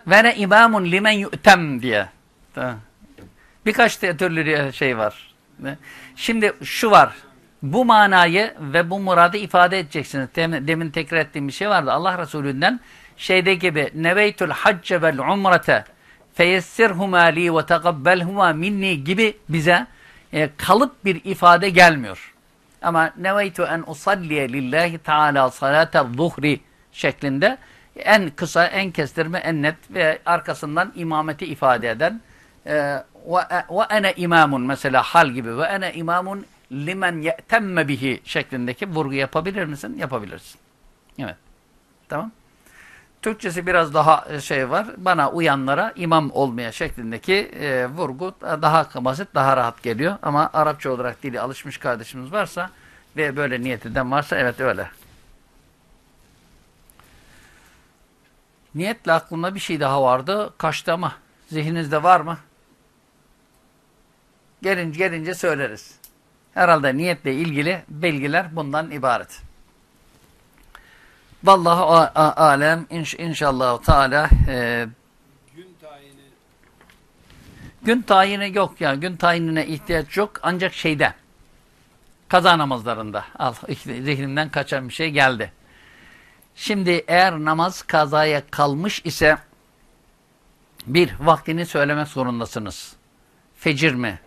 Ve ne imamun limen yu'tem diye. Tamam. Birkaç türlü şey var. Şimdi şu var. Bu manayı ve bu muradı ifade edeceksiniz. Demin, tekrar ettiğim bir şey vardı. Allah Resulü'nden şeyde gibi neveytul hacce vel umrete li ve tegabbelhuma minni gibi bize e, kalıp bir ifade gelmiyor. Ama neveytu en usalliye lillahi teala salate zuhri şeklinde en kısa, en kestirme, en net ve arkasından imameti ifade eden e, ve ene imamun mesela hal gibi ve ene imamun limen ye'temme bihi şeklindeki vurgu yapabilir misin? Yapabilirsin. Evet. Tamam. Türkçesi biraz daha şey var. Bana uyanlara imam olmaya şeklindeki e, vurgu daha basit, daha rahat geliyor. Ama Arapça olarak dili alışmış kardeşimiz varsa ve böyle niyet eden varsa evet öyle. Niyetle aklımda bir şey daha vardı. Kaçtı ama zihninizde var mı? Gelince, gelince söyleriz. Herhalde niyetle ilgili bilgiler bundan ibaret. Vallahu alem inş, inşallah Teala e, gün tayini yok ya. Gün tayinine ihtiyaç yok. Ancak şeyde kaza namazlarında. Al zihnimden kaçan bir şey geldi. Şimdi eğer namaz kazaya kalmış ise bir vaktini söylemek zorundasınız. Fecir mi?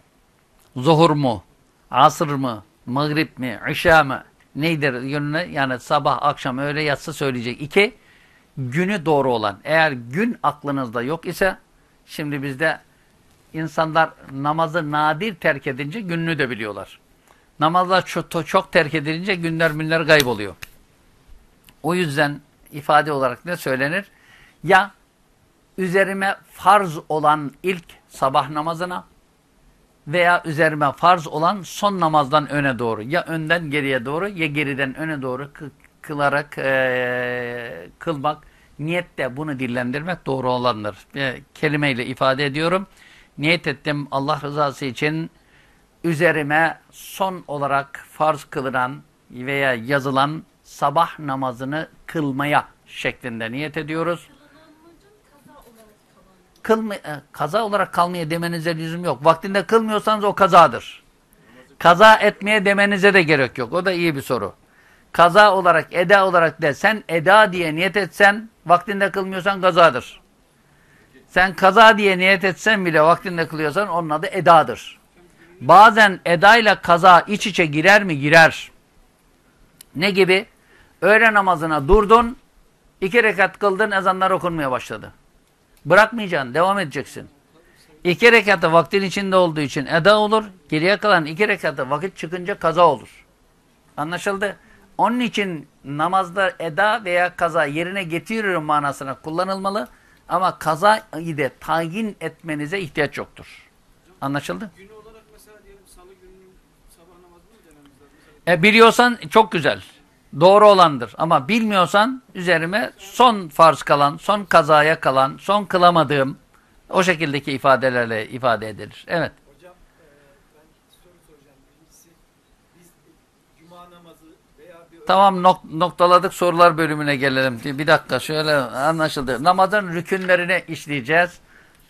Zuhur mu? Asır mı? Mağrib mi? İşa mı? Neydir yönüne? Yani sabah, akşam, öğle, yatsı söyleyecek. İki, günü doğru olan. Eğer gün aklınızda yok ise, şimdi bizde insanlar namazı nadir terk edince gününü de biliyorlar. Namazlar çok, çok terk edilince günler günler kayboluyor. O yüzden ifade olarak ne söylenir? Ya üzerime farz olan ilk sabah namazına veya üzerime farz olan son namazdan öne doğru ya önden geriye doğru ya geriden öne doğru kılarak e, kılmak niyette bunu dillendirmek doğru olandır. E, kelimeyle ifade ediyorum. Niyet ettim Allah rızası için üzerime son olarak farz kılınan veya yazılan sabah namazını kılmaya şeklinde niyet ediyoruz. Kılma, e, kaza olarak kalmaya demenize lüzum yok. Vaktinde kılmıyorsanız o kazadır. Kaza etmeye demenize de gerek yok. O da iyi bir soru. Kaza olarak, eda olarak de sen eda diye niyet etsen vaktinde kılmıyorsan kazadır. Sen kaza diye niyet etsen bile vaktinde kılıyorsan onun adı edadır. Bazen eda ile kaza iç içe girer mi? Girer. Ne gibi? Öğle namazına durdun, iki rekat kıldın, ezanlar okunmaya başladı. Bırakmayacaksın, devam edeceksin. İki rekatı vaktin içinde olduğu için eda olur, geriye kalan iki rekatı vakit çıkınca kaza olur. Anlaşıldı? Onun için namazda eda veya kaza yerine getiriyorum manasına kullanılmalı. Ama kaza de tayin etmenize ihtiyaç yoktur. Anlaşıldı? günü olarak mesela diyelim salı gününün sabah namazını mı E, biliyorsan çok güzel. Doğru olandır. Ama bilmiyorsan üzerime son farz kalan, son kazaya kalan, son kılamadığım o şekildeki ifadelerle ifade edilir. Evet. Hocam e, ben iki soru soracağım. Birincisi biz cuma namazı veya bir Tamam nok noktaladık sorular bölümüne gelelim. Bir dakika şöyle anlaşıldı. Namazın rükünlerini işleyeceğiz.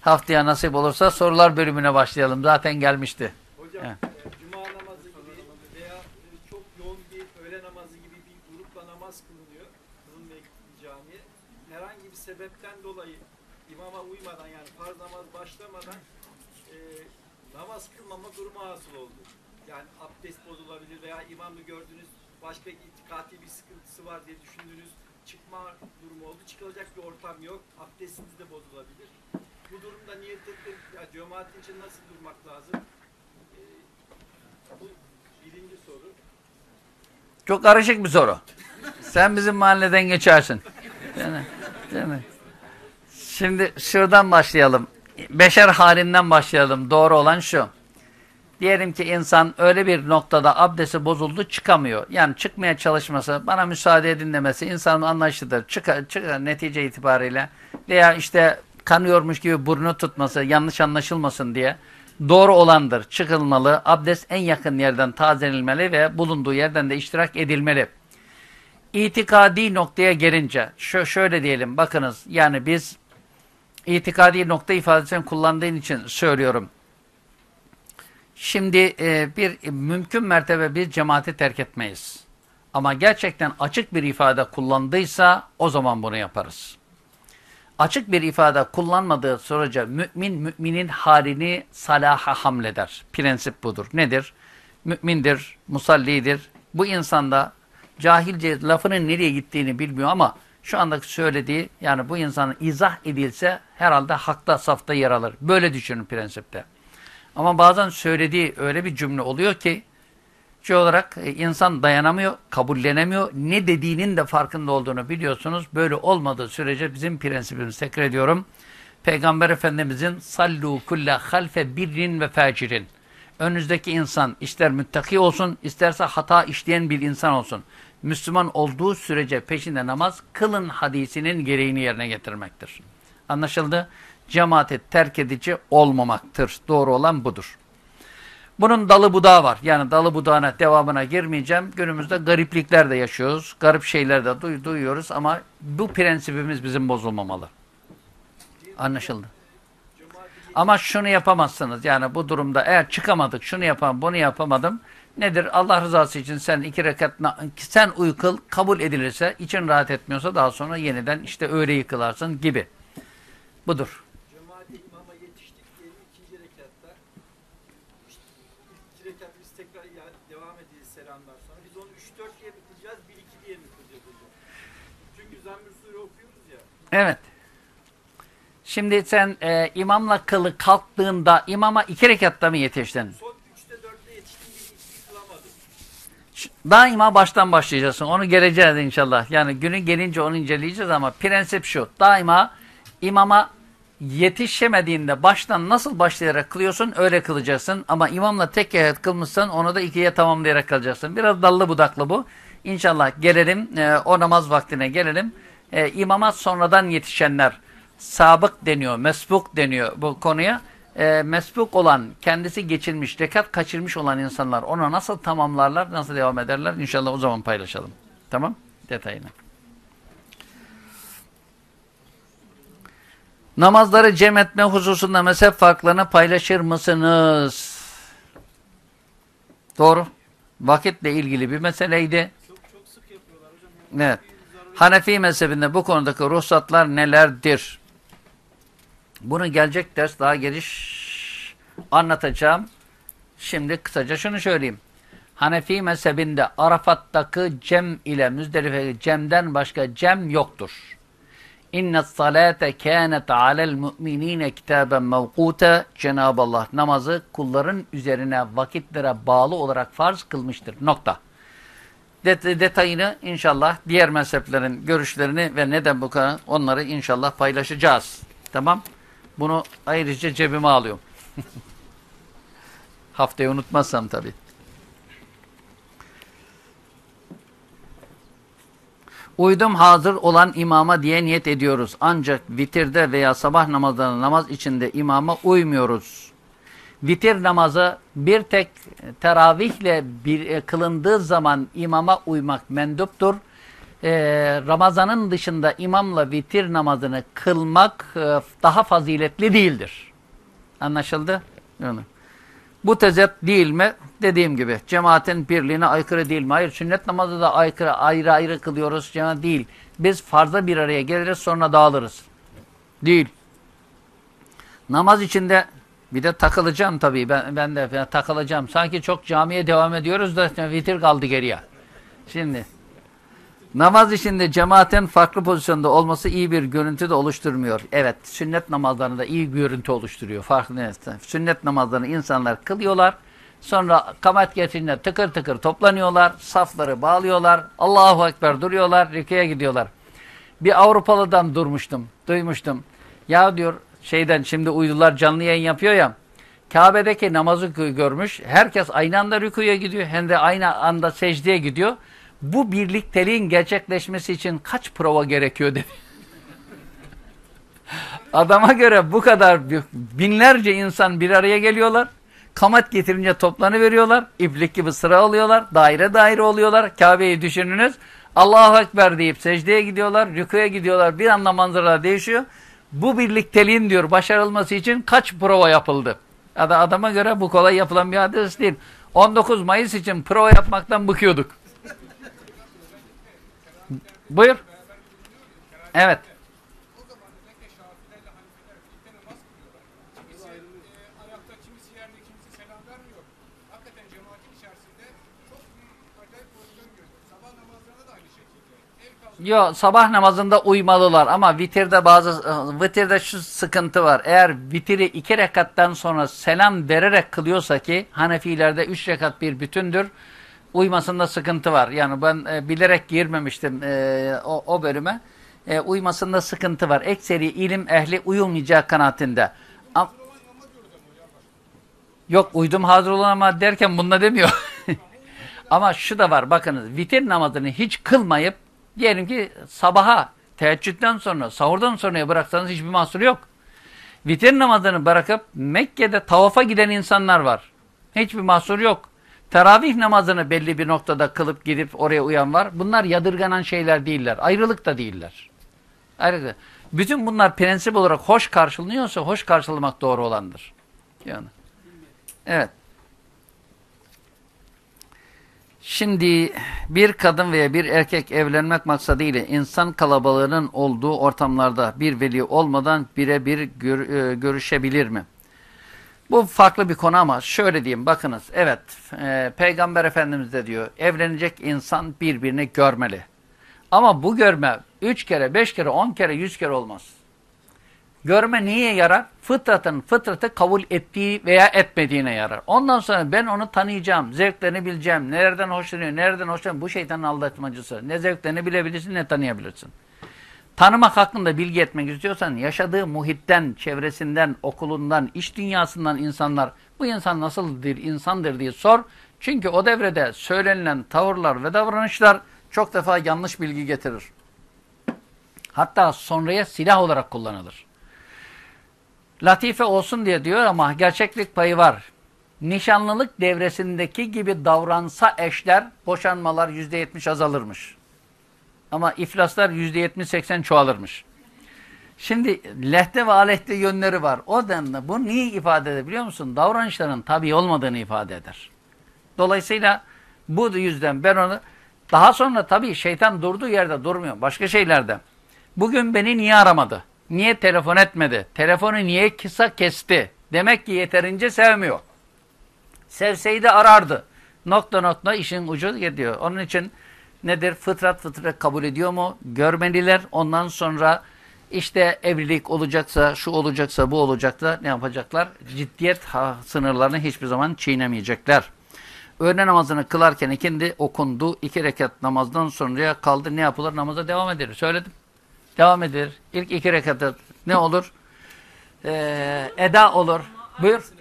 Haftaya nasip olursa sorular bölümüne başlayalım. Zaten gelmişti. Hocam Evet. e, cuma namazı gibi veya e, çok yoğun bir öğle namazı gibi bir grupla namaz kılınıyor. Kılınmaya gittiği camiye. Herhangi bir sebepten dolayı imama uymadan yani farz namaz başlamadan e, namaz kılmama durumu hasıl oldu. Yani abdest bozulabilir veya imamı gördünüz başka itikati bir sıkıntısı var diye düşündünüz. Çıkma durumu oldu. Çıkılacak bir ortam yok. Abdestiniz de bozulabilir. Bu durumda niyet etmek, ya cemaatin için nasıl durmak lazım? Ee, bu birinci soru. Çok karışık bir soru. Sen bizim mahalleden geçersin. Değil mi? Değil mi? Şimdi şuradan başlayalım. Beşer halinden başlayalım. Doğru olan şu. Diyelim ki insan öyle bir noktada abdesti bozuldu çıkamıyor. Yani çıkmaya çalışması, bana müsaade edin demesi insanın anlayışıdır. Çıkar, çıkar netice itibariyle. Veya işte kanıyormuş gibi burnu tutması yanlış anlaşılmasın diye. Doğru olandır. Çıkılmalı. Abdest en yakın yerden tazelenmeli ve bulunduğu yerden de iştirak edilmeli. İtikadi noktaya gelince şö şöyle diyelim bakınız yani biz itikadi nokta ifadesini kullandığın için söylüyorum. Şimdi e, bir mümkün mertebe bir cemaati terk etmeyiz. Ama gerçekten açık bir ifade kullandıysa o zaman bunu yaparız. Açık bir ifade kullanmadığı sürece mümin müminin halini salaha hamleder. Prensip budur. Nedir? Mümindir, musallidir. Bu insanda cahilce lafının nereye gittiğini bilmiyor ama şu andaki söylediği yani bu insanın izah edilse herhalde hakta safta yer alır. Böyle düşünün prensipte. Ama bazen söylediği öyle bir cümle oluyor ki cemaatçi olarak e, insan dayanamıyor, kabullenemiyor. Ne dediğinin de farkında olduğunu biliyorsunuz. Böyle olmadığı sürece bizim prensibimiz tekrar ediyorum. Peygamber Efendimizin sallu kulle halfe birrin ve facirin. Önünüzdeki insan ister müttaki olsun, isterse hata işleyen bir insan olsun. Müslüman olduğu sürece peşinde namaz kılın hadisinin gereğini yerine getirmektir. Anlaşıldı? Cemaati terk edici olmamaktır. Doğru olan budur. Bunun dalı budağı var. Yani dalı budağına devamına girmeyeceğim. Günümüzde gariplikler de yaşıyoruz. Garip şeyler de duy duyuyoruz ama bu prensibimiz bizim bozulmamalı. Anlaşıldı. Ama şunu yapamazsınız. Yani bu durumda eğer çıkamadık, şunu yapam, bunu yapamadım. Nedir? Allah rızası için sen iki rekat, sen uykul kabul edilirse, için rahat etmiyorsa daha sonra yeniden işte öğle yıkılarsın gibi. Budur. Cemaate imama yetiştik diyelim ikinci rekatta. İşte ilk iki rekat biz tekrar ya, devam edeceğiz selamlar sonra. Biz onu 3-4 diye mi kılacağız, 1-2 diye mi kılacağız hocam? Çünkü Zammül Sure okuyoruz ya. Evet. Şimdi sen e, imamla kılı kalktığında imama iki rekatta mı yetiştin? Daima baştan başlayacaksın. Onu geleceğiz inşallah. Yani günü gelince onu inceleyeceğiz ama prensip şu. Daima imama yetişemediğinde baştan nasıl başlayarak kılıyorsun öyle kılacaksın. Ama imamla tek rekat kılmışsan onu da ikiye tamamlayarak kılacaksın. Biraz dallı budaklı bu. İnşallah gelelim e, o namaz vaktine gelelim. E, imama sonradan yetişenler sabık deniyor, mesbuk deniyor bu konuya. E, mesbuk olan, kendisi geçilmiş, rekat kaçırmış olan insanlar onu nasıl tamamlarlar, nasıl devam ederler İnşallah o zaman paylaşalım. Tamam? Detayını. Namazları cem etme hususunda mezhep farklarını paylaşır mısınız? Doğru. Vakitle ilgili bir meseleydi. Çok çok sık yapıyorlar hocam. Evet. Hanefi mezhebinde bu konudaki ruhsatlar nelerdir? Bunu gelecek ders daha geniş anlatacağım. Şimdi kısaca şunu söyleyeyim. Hanefi mezhebinde Arafat'taki cem ile Müzdelife'deki cemden başka cem yoktur. İnne salate kânet alel mu'minîne kitaben mevkûte Cenab-ı Allah namazı kulların üzerine vakitlere bağlı olarak farz kılmıştır. Nokta. Det detayını inşallah diğer mezheplerin görüşlerini ve neden bu kadar onları inşallah paylaşacağız. Tamam. Bunu ayrıca cebime alıyorum. Haftayı unutmazsam tabii. Uydum hazır olan imama diye niyet ediyoruz. Ancak vitirde veya sabah namazlarında namaz içinde imama uymuyoruz. Vitir namazı bir tek teravihle bir, e, kılındığı zaman imama uymak menduptur. Ee, Ramazanın dışında imamla vitir namazını kılmak e, daha faziletli değildir. Anlaşıldı? Yani. Bu tezet değil mi? Dediğim gibi cemaatin birliğine aykırı değil mi? Hayır sünnet namazı da aykırı, ayrı ayrı kılıyoruz. Cemaat değil. Biz farza bir araya geliriz sonra dağılırız. Değil. Namaz içinde bir de takılacağım tabii. Ben, ben de takılacağım. Sanki çok camiye devam ediyoruz da vitir kaldı geriye. Şimdi namaz içinde cemaatin farklı pozisyonda olması iyi bir görüntü de oluşturmuyor. Evet sünnet namazlarında iyi bir görüntü oluşturuyor. Farklı Sünnet namazlarını insanlar kılıyorlar. Sonra kamet getirince tıkır tıkır toplanıyorlar. Safları bağlıyorlar. Allahu Ekber duruyorlar. Rüküye gidiyorlar. Bir Avrupalı'dan durmuştum. Duymuştum. Ya diyor şeyden şimdi uydular canlı yayın yapıyor ya. Kabe'deki namazı görmüş. Herkes aynı anda rükuya gidiyor. Hem de aynı anda secdeye gidiyor. Bu birlikteliğin gerçekleşmesi için kaç prova gerekiyor dedi. Adama göre bu kadar binlerce insan bir araya geliyorlar. Kamat getirince toplanı veriyorlar. İplik gibi sıra alıyorlar. Daire daire oluyorlar. Kabe'yi düşününüz. Allahu Ekber deyip secdeye gidiyorlar. Rükuya gidiyorlar. Bir anda manzaralar değişiyor. Bu birlikteliğin diyor başarılması için kaç prova yapıldı? Adama göre bu kolay yapılan bir hadis değil. 19 Mayıs için prova yapmaktan bıkıyorduk. Buyur. Evet. Yo sabah namazında uymalılar ama vitirde bazı vitirde şu sıkıntı var. Eğer vitiri iki rekattan sonra selam vererek kılıyorsa ki Hanefilerde üç rekat bir bütündür. Uymasında sıkıntı var. Yani ben e, bilerek girmemiştim e, o, o bölüme. E, uymasında sıkıntı var. Ekseri ilim ehli uyulmayacağı kanaatinde. Am- Yok uydum hazır olan ama derken bunda demiyor. ama şu da var bakınız vitir namazını hiç kılmayıp diyelim ki sabaha teheccüden sonra sahurdan sonraya bıraksanız hiçbir mahsur yok. Vitir namazını bırakıp Mekke'de tavafa giden insanlar var. Hiçbir mahsur yok. Teravih namazını belli bir noktada kılıp gidip oraya uyan var. Bunlar yadırganan şeyler değiller. Ayrılık da değiller. Ayrılık. Bütün bunlar prensip olarak hoş karşılanıyorsa hoş karşılamak doğru olandır. Yani. Evet. Şimdi bir kadın veya bir erkek evlenmek maksadıyla insan kalabalığının olduğu ortamlarda bir veli olmadan birebir gör, e, görüşebilir mi? Bu farklı bir konu ama şöyle diyeyim bakınız evet e, Peygamber Efendimiz de diyor evlenecek insan birbirini görmeli. Ama bu görme üç kere, beş kere, on kere, yüz kere olmaz. Görme niye yarar? Fıtratın fıtratı kabul ettiği veya etmediğine yarar. Ondan sonra ben onu tanıyacağım, zevklerini bileceğim, nereden hoşlanıyor, nereden hoşlanıyor. Bu şeytanın aldatmacısı. Ne zevklerini bilebilirsin ne tanıyabilirsin. Tanımak hakkında bilgi etmek istiyorsan yaşadığı muhitten, çevresinden, okulundan, iş dünyasından insanlar bu insan nasıldır, insandır diye sor. Çünkü o devrede söylenilen tavırlar ve davranışlar çok defa yanlış bilgi getirir. Hatta sonraya silah olarak kullanılır. Latife olsun diye diyor ama gerçeklik payı var. Nişanlılık devresindeki gibi davransa eşler boşanmalar %70 azalırmış. Ama iflaslar %70-80 çoğalırmış. Şimdi lehte ve aleyhte yönleri var. O denli bu niye ifade eder biliyor musun? Davranışların tabi olmadığını ifade eder. Dolayısıyla bu yüzden ben onu daha sonra tabii şeytan durduğu yerde durmuyor. Başka şeylerde. Bugün beni niye aramadı? Niye telefon etmedi? Telefonu niye kısa kesti? Demek ki yeterince sevmiyor. Sevseydi arardı. Nokta nokta işin ucu gidiyor. Onun için nedir? Fıtrat fıtrat kabul ediyor mu? Görmeliler. Ondan sonra işte evlilik olacaksa, şu olacaksa, bu olacaksa ne yapacaklar? Ciddiyet sınırlarını hiçbir zaman çiğnemeyecekler. Öğle namazını kılarken ikindi okundu. iki rekat namazdan sonraya kaldı. Ne yapılır? Namaza devam edilir. Söyledim. Devam edilir. İlk iki rekatta ne olur? Ee, eda olur. Buyur.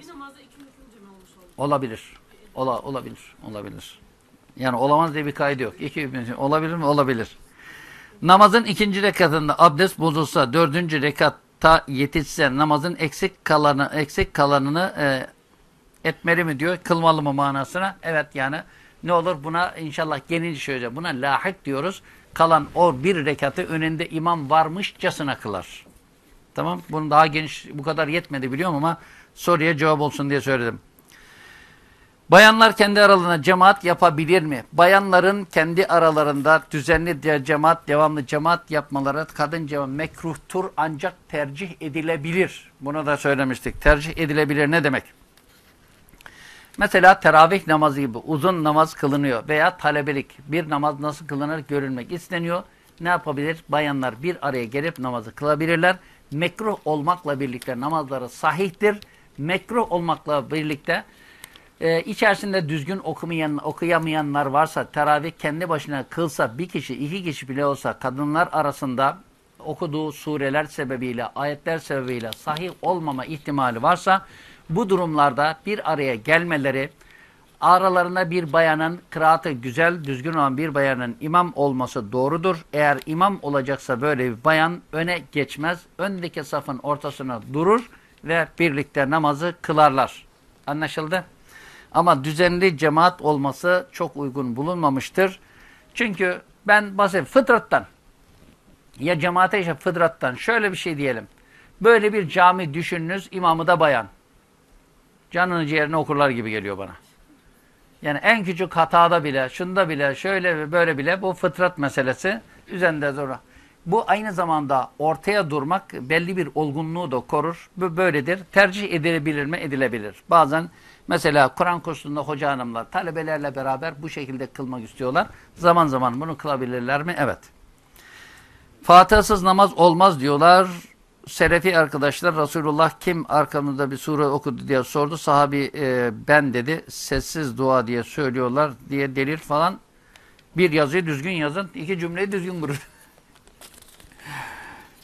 Olabilir. Ola, olabilir. Olabilir. Yani olamaz diye bir kaydı yok. İki, olabilir mi? Olabilir. Namazın ikinci rekatında abdest bozulsa, dördüncü rekatta yetişse namazın eksik kalanı eksik kalanını e, etmeli mi diyor, kılmalı mı manasına? Evet yani ne olur buna inşallah geniş söyleyeceğim. Buna lahik diyoruz. Kalan o bir rekatı önünde imam varmışçasına kılar. Tamam. Bunu daha geniş bu kadar yetmedi biliyorum ama soruya cevap olsun diye söyledim. Bayanlar kendi aralarında cemaat yapabilir mi? Bayanların kendi aralarında düzenli cemaat, devamlı cemaat yapmaları kadın cemaat mekruhtur ancak tercih edilebilir. Bunu da söylemiştik. Tercih edilebilir ne demek? Mesela teravih namazı gibi uzun namaz kılınıyor veya talebelik bir namaz nasıl kılınır görülmek isteniyor. Ne yapabilir? Bayanlar bir araya gelip namazı kılabilirler. Mekruh olmakla birlikte namazları sahihtir. Mekruh olmakla birlikte e, içerisinde düzgün okumayan, okuyamayanlar varsa teravih kendi başına kılsa bir kişi iki kişi bile olsa kadınlar arasında okuduğu sureler sebebiyle ayetler sebebiyle sahih olmama ihtimali varsa bu durumlarda bir araya gelmeleri, aralarında bir bayanın kıraatı güzel, düzgün olan bir bayanın imam olması doğrudur. Eğer imam olacaksa böyle bir bayan öne geçmez. Öndeki safın ortasına durur ve birlikte namazı kılarlar. Anlaşıldı? Ama düzenli cemaat olması çok uygun bulunmamıştır. Çünkü ben basit fıtrattan ya cemaate işte fıtrattan şöyle bir şey diyelim. Böyle bir cami düşününüz imamı da bayan canını ciğerini okurlar gibi geliyor bana. Yani en küçük hatada bile, şunda bile, şöyle ve böyle bile bu fıtrat meselesi üzerinde zor. Bu aynı zamanda ortaya durmak belli bir olgunluğu da korur. Bu böyledir. Tercih edilebilir mi? Edilebilir. Bazen mesela Kur'an kursunda hoca hanımlar talebelerle beraber bu şekilde kılmak istiyorlar. Zaman zaman bunu kılabilirler mi? Evet. Fatihasız namaz olmaz diyorlar. Selefi arkadaşlar Resulullah kim arkamızda bir sure okudu diye sordu. Sahabi e, ben dedi. Sessiz dua diye söylüyorlar diye delil falan. Bir yazıyı düzgün yazın. iki cümleyi düzgün kurun.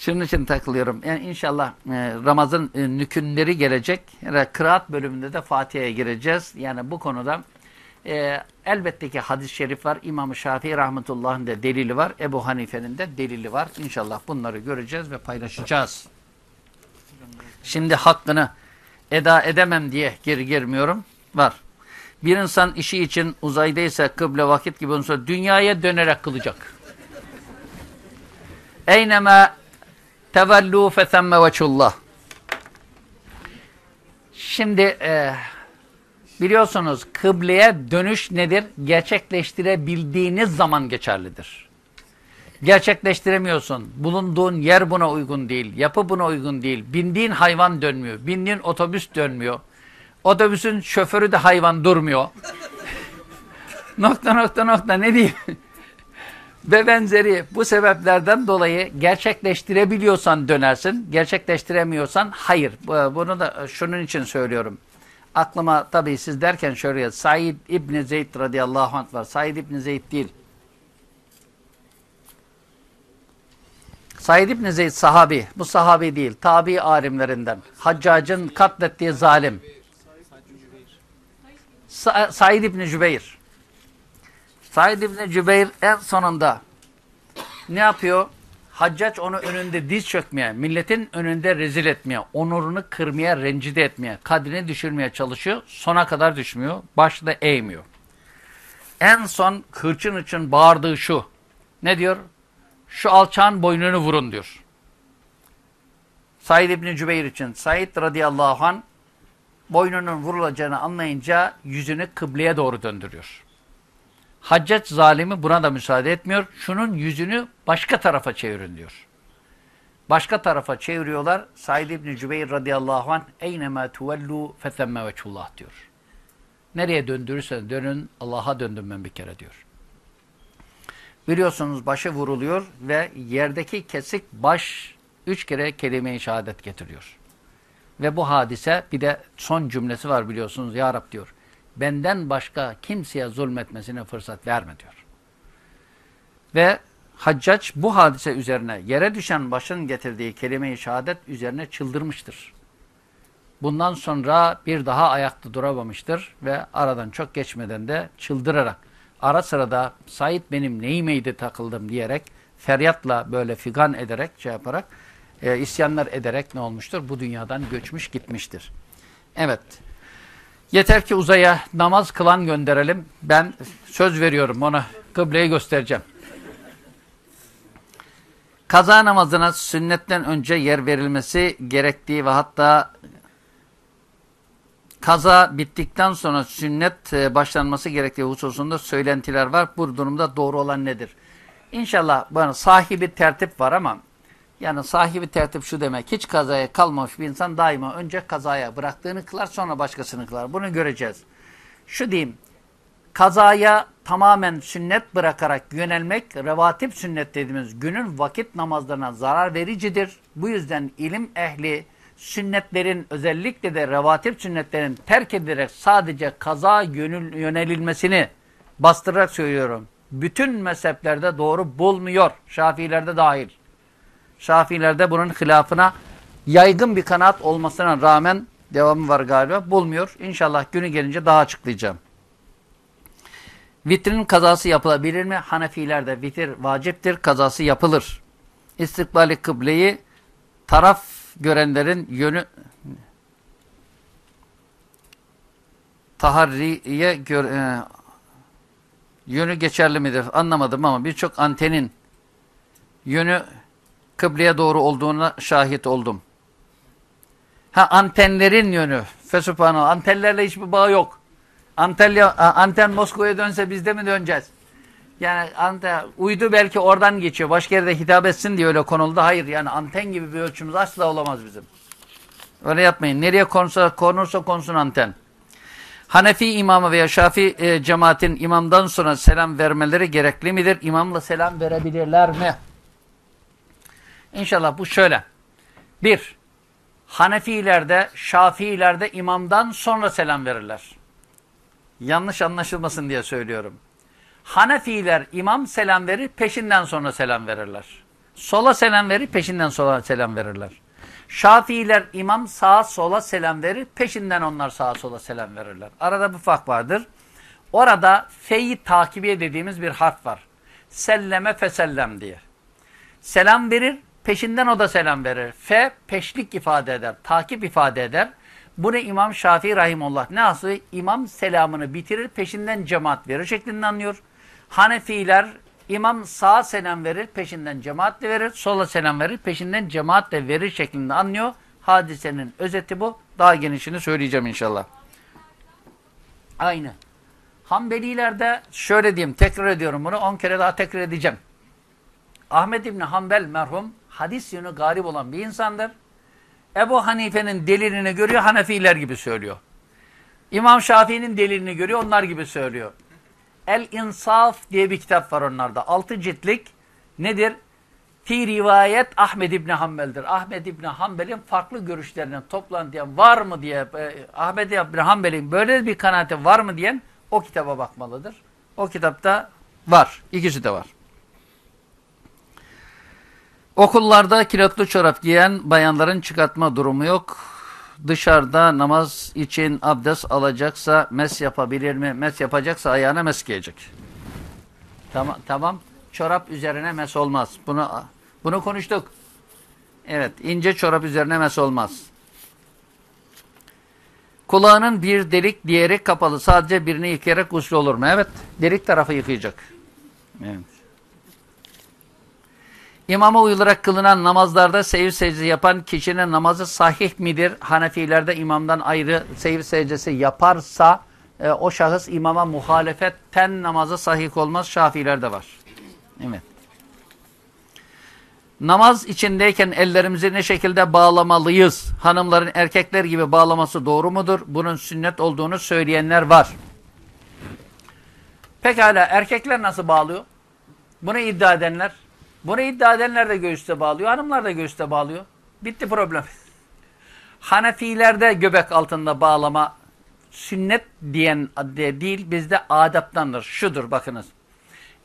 Şunun için takılıyorum. Yani inşallah e, Ramazan e, nükünleri gelecek. Yani kıraat bölümünde de Fatiha'ya gireceğiz. Yani bu konuda e, elbette ki hadis-i şerif var. İmam-ı Şafii rahmetullah'ın da delili var. Ebu Hanife'nin de delili var. İnşallah bunları göreceğiz ve paylaşacağız. Şimdi hakkını eda edemem diye geri girmiyorum. Var. Bir insan işi için uzaydaysa kıble vakit gibi olursa dünyaya dönerek kılacak. Eyneme tevellu fethemme veçullah. Şimdi e, biliyorsunuz kıbleye dönüş nedir? Gerçekleştirebildiğiniz zaman geçerlidir. Gerçekleştiremiyorsun. Bulunduğun yer buna uygun değil. Yapı buna uygun değil. Bindiğin hayvan dönmüyor. Bindiğin otobüs dönmüyor. Otobüsün şoförü de hayvan durmuyor. nokta nokta nokta ne diyeyim? Ve benzeri bu sebeplerden dolayı gerçekleştirebiliyorsan dönersin. Gerçekleştiremiyorsan hayır. Bunu da şunun için söylüyorum. Aklıma tabii siz derken şöyle Said İbni Zeyd radıyallahu anh var. Said İbni Zeyd değil. Said İbni Zeyd sahabi. Bu sahabi değil. Tabi alimlerinden. Haccacın katlettiği zalim. Sa Said İbni Cübeyr. Said İbni Cübeyr en sonunda ne yapıyor? Haccac onu önünde diz çökmeye, milletin önünde rezil etmeye, onurunu kırmaya, rencide etmeye, kadrini düşürmeye çalışıyor. Sona kadar düşmüyor. Başı da eğmiyor. En son hırçın için bağırdığı şu. Ne diyor? Şu alçağın boynunu vurun diyor. Said İbni Cübeyr için. Said radıyallahu an boynunun vurulacağını anlayınca yüzünü kıbleye doğru döndürüyor. Haccac zalimi buna da müsaade etmiyor. Şunun yüzünü başka tarafa çevirin diyor. Başka tarafa çeviriyorlar. Said İbni Cübeyr radıyallahu anh eynema tuvellu fethemme veçullah diyor. Nereye döndürürsen dönün Allah'a döndüm ben bir kere diyor. Biliyorsunuz başı vuruluyor ve yerdeki kesik baş üç kere kelime-i şehadet getiriyor. Ve bu hadise bir de son cümlesi var biliyorsunuz. Ya Rab diyor benden başka kimseye zulmetmesine fırsat verme diyor. Ve Haccac bu hadise üzerine yere düşen başın getirdiği kelime-i şehadet üzerine çıldırmıştır. Bundan sonra bir daha ayakta duramamıştır ve aradan çok geçmeden de çıldırarak ara sırada Said benim neyimeydi takıldım diyerek feryatla böyle figan ederek şey yaparak e, isyanlar ederek ne olmuştur? Bu dünyadan göçmüş gitmiştir. Evet. Yeter ki uzaya namaz kılan gönderelim. Ben söz veriyorum ona kıbleyi göstereceğim. Kaza namazına sünnetten önce yer verilmesi gerektiği ve hatta kaza bittikten sonra sünnet e, başlanması gerektiği hususunda söylentiler var. Bu durumda doğru olan nedir? İnşallah bana sahibi tertip var ama yani sahibi tertip şu demek. Hiç kazaya kalmamış bir insan daima önce kazaya bıraktığını kılar sonra başkasını kılar. Bunu göreceğiz. Şu diyeyim. Kazaya tamamen sünnet bırakarak yönelmek revatip sünnet dediğimiz günün vakit namazlarına zarar vericidir. Bu yüzden ilim ehli sünnetlerin özellikle de revatip sünnetlerin terk edilerek sadece kaza yönelilmesini bastırarak söylüyorum. Bütün mezheplerde doğru bulmuyor. Şafilerde dahil. Şafilerde bunun hilafına yaygın bir kanaat olmasına rağmen devamı var galiba. Bulmuyor. İnşallah günü gelince daha açıklayacağım. Vitrin kazası yapılabilir mi? Hanefilerde vitir vaciptir. Kazası yapılır. İstikbali kıbleyi taraf görenlerin yönü taharriye gör, e, yönü geçerli midir? Anlamadım ama birçok antenin yönü kıbleye doğru olduğuna şahit oldum. Ha antenlerin yönü. Fesubhanallah. Antenlerle hiçbir bağ yok. Antalya, anten Moskova'ya dönse biz de mi döneceğiz? Yani anten, uydu belki oradan geçiyor. Başka yerde hitap etsin diye öyle konuldu. Hayır yani anten gibi bir ölçümüz asla olamaz bizim. Öyle yapmayın. Nereye konursa, konursa konsun anten. Hanefi imamı veya Şafi e, cemaatin imamdan sonra selam vermeleri gerekli midir? İmamla selam verebilirler mi? İnşallah bu şöyle. Bir, Hanefilerde, Şafiilerde imamdan sonra selam verirler. Yanlış anlaşılmasın diye söylüyorum. Hanefiler imam selam verir, peşinden sonra selam verirler. Sola selam verir, peşinden sola selam verirler. Şafiiler imam sağa sola selam verir, peşinden onlar sağa sola selam verirler. Arada bir fark vardır. Orada feyi takibiye dediğimiz bir harf var. Selleme fesellem diye. Selam verir, peşinden o da selam verir. Fe peşlik ifade eder, takip ifade eder. Bunu İmam Şafii Rahimullah ne aslı? İmam selamını bitirir, peşinden cemaat verir şeklinde anlıyor. Hanefiler imam sağa selam verir, peşinden cemaat de verir. Sola selam verir, peşinden cemaat de verir şeklinde anlıyor. Hadisenin özeti bu. Daha genişini söyleyeceğim inşallah. Aynı. Hanbelilerde şöyle diyeyim, tekrar ediyorum bunu, on kere daha tekrar edeceğim. Ahmet İbni Hanbel merhum, hadis yönü garip olan bir insandır. Ebu Hanife'nin delilini görüyor, Hanefiler gibi söylüyor. İmam Şafii'nin delilini görüyor, onlar gibi söylüyor. El İnsaf diye bir kitap var onlarda. Altı ciltlik nedir? Fi rivayet Ahmed İbni Hanbel'dir. Ahmed İbni Hanbel'in farklı görüşlerinin toplantıya var mı diye, e, Ahmed İbni Hanbel'in böyle bir kanaati var mı diyen o kitaba bakmalıdır. O kitapta var. İkisi de var. Okullarda kilotlu çorap giyen bayanların çıkartma durumu yok. Dışarıda namaz için abdest alacaksa mes yapabilir mi? Mes yapacaksa ayağına mes giyecek. Tamam, tamam. Çorap üzerine mes olmaz. Bunu bunu konuştuk. Evet, ince çorap üzerine mes olmaz. Kulağının bir delik, diğeri kapalı. Sadece birini yıkayarak gusül olur mu? Evet, delik tarafı yıkayacak. Evet. İmama uyularak kılınan namazlarda seyir secdesi yapan kişinin namazı sahih midir? Hanefilerde imamdan ayrı seyir secdesi yaparsa e, o şahıs imama muhalefetten namazı sahih olmaz. Şafilerde var. Evet. Namaz içindeyken ellerimizi ne şekilde bağlamalıyız? Hanımların erkekler gibi bağlaması doğru mudur? Bunun sünnet olduğunu söyleyenler var. Pekala erkekler nasıl bağlıyor? Bunu iddia edenler bunu iddia edenler de göğüste bağlıyor. Hanımlar da göğüste bağlıyor. Bitti problem. Hanefilerde göbek altında bağlama sünnet diyen de değil bizde adaptandır. Şudur bakınız.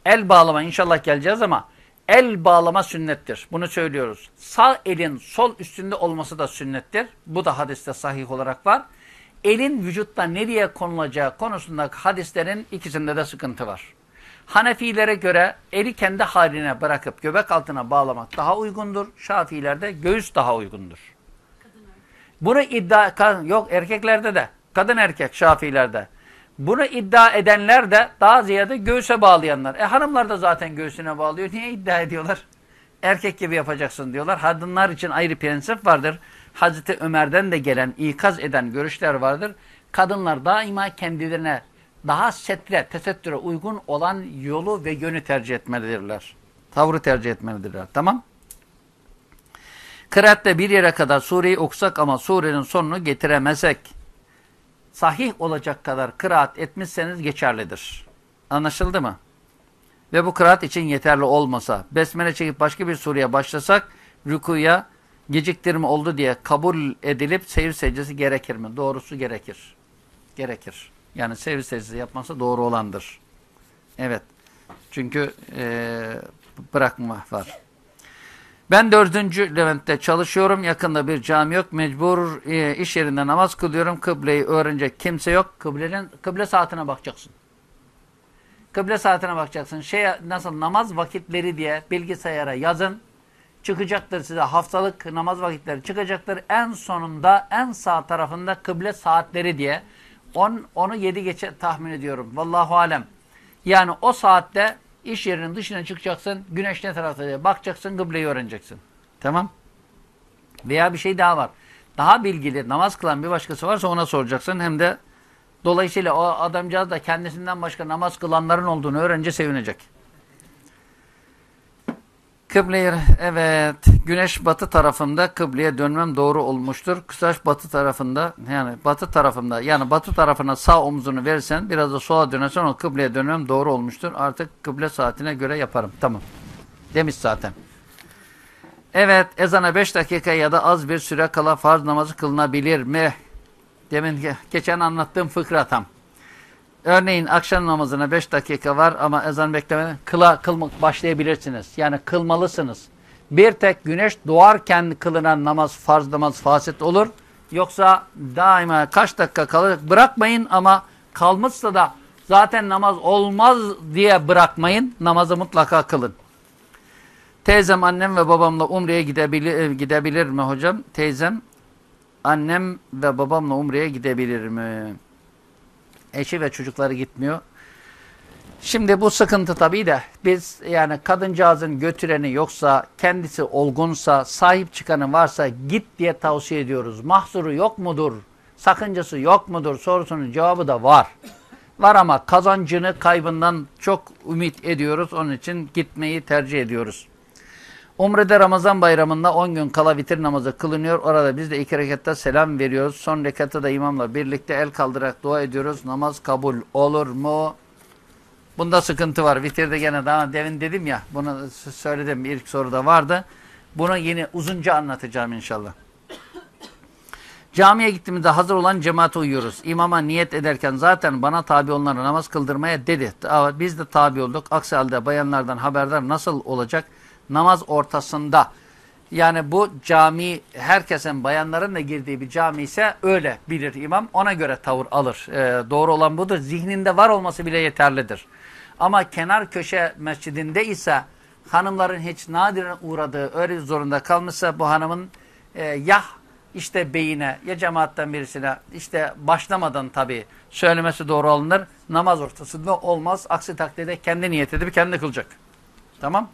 El bağlama inşallah geleceğiz ama el bağlama sünnettir. Bunu söylüyoruz. Sağ elin sol üstünde olması da sünnettir. Bu da hadiste sahih olarak var. Elin vücutta nereye konulacağı konusunda hadislerin ikisinde de sıkıntı var. Hanefilere göre eli kendi haline bırakıp göbek altına bağlamak daha uygundur. Şafilerde göğüs daha uygundur. Bunu iddia yok erkeklerde de kadın erkek Şafilerde. Bunu iddia edenler de daha ziyade göğüse bağlayanlar. E hanımlar da zaten göğsüne bağlıyor. Niye iddia ediyorlar? Erkek gibi yapacaksın diyorlar. Kadınlar için ayrı prensip vardır. Hazreti Ömer'den de gelen ikaz eden görüşler vardır. Kadınlar daima kendilerine daha setre, tesettüre uygun olan yolu ve yönü tercih etmelidirler. Tavrı tercih etmelidirler. Tamam. Kıraatte bir yere kadar sureyi okusak ama surenin sonunu getiremezsek sahih olacak kadar kıraat etmişseniz geçerlidir. Anlaşıldı mı? Ve bu kıraat için yeterli olmasa, besmele çekip başka bir sureye başlasak, rükuya geciktirme oldu diye kabul edilip seyir secdesi gerekir mi? Doğrusu gerekir. Gerekir. Yani seyir secdesi yapması doğru olandır. Evet. Çünkü e, bırakma var. Ben dördüncü Levent'te çalışıyorum. Yakında bir cami yok. Mecbur e, iş yerinde namaz kılıyorum. Kıbleyi öğrenecek kimse yok. Kıblenin, kıble saatine bakacaksın. Kıble saatine bakacaksın. Şey nasıl namaz vakitleri diye bilgisayara yazın. Çıkacaktır size haftalık namaz vakitleri çıkacaktır. En sonunda en sağ tarafında kıble saatleri diye. On, onu yedi geçe tahmin ediyorum. Vallahu alem. Yani o saatte iş yerinin dışına çıkacaksın. Güneş ne tarafta diye bakacaksın. Kıbleyi öğreneceksin. Tamam. Veya bir şey daha var. Daha bilgili namaz kılan bir başkası varsa ona soracaksın. Hem de dolayısıyla o adamcağız da kendisinden başka namaz kılanların olduğunu öğrenince sevinecek. Kıbleye evet güneş batı tarafında kıbleye dönmem doğru olmuştur. Kısaç batı tarafında yani batı tarafında yani batı tarafına sağ omzunu verirsen biraz da sola dönersen o kıbleye dönmem doğru olmuştur. Artık kıble saatine göre yaparım. Tamam. Demiş zaten. Evet ezana 5 dakika ya da az bir süre kala farz namazı kılınabilir mi? Demin ge- geçen anlattığım fıkra tam. Örneğin akşam namazına 5 dakika var ama ezan beklemeden kıla kılmak başlayabilirsiniz. Yani kılmalısınız. Bir tek güneş doğarken kılınan namaz farz namaz fasit olur. Yoksa daima kaç dakika kalır bırakmayın ama kalmışsa da zaten namaz olmaz diye bırakmayın. Namazı mutlaka kılın. Teyzem annem ve babamla Umre'ye gidebilir, gidebilir mi hocam? Teyzem annem ve babamla Umre'ye gidebilir mi? Eşi ve çocukları gitmiyor. Şimdi bu sıkıntı tabii de biz yani kadıncağızın götüreni yoksa kendisi olgunsa sahip çıkanı varsa git diye tavsiye ediyoruz. Mahsuru yok mudur? Sakıncası yok mudur? Sorusunun cevabı da var. Var ama kazancını kaybından çok ümit ediyoruz. Onun için gitmeyi tercih ediyoruz. Umre'de Ramazan bayramında 10 gün kala vitir namazı kılınıyor. Orada biz de iki rekatta selam veriyoruz. Son rekatta da imamla birlikte el kaldırarak dua ediyoruz. Namaz kabul olur mu? Bunda sıkıntı var. Vitirde gene daha demin dedim ya. Bunu söyledim. İlk soruda vardı. Bunu yine uzunca anlatacağım inşallah. Camiye gittiğimizde hazır olan cemaate uyuyoruz. İmama niyet ederken zaten bana tabi onlara namaz kıldırmaya dedi. Biz de tabi olduk. Aksi halde bayanlardan haberdar nasıl olacak? Namaz ortasında. Yani bu cami herkesin bayanların da girdiği bir cami ise öyle bilir imam. Ona göre tavır alır. Ee, doğru olan budur. Zihninde var olması bile yeterlidir. Ama kenar köşe mescidinde ise hanımların hiç nadiren uğradığı öyle zorunda kalmışsa bu hanımın e, yah işte beyine ya cemaatten birisine işte başlamadan tabii söylemesi doğru alınır. Namaz ortasında olmaz. Aksi takdirde kendi niyet edip kendi kılacak. Tamam.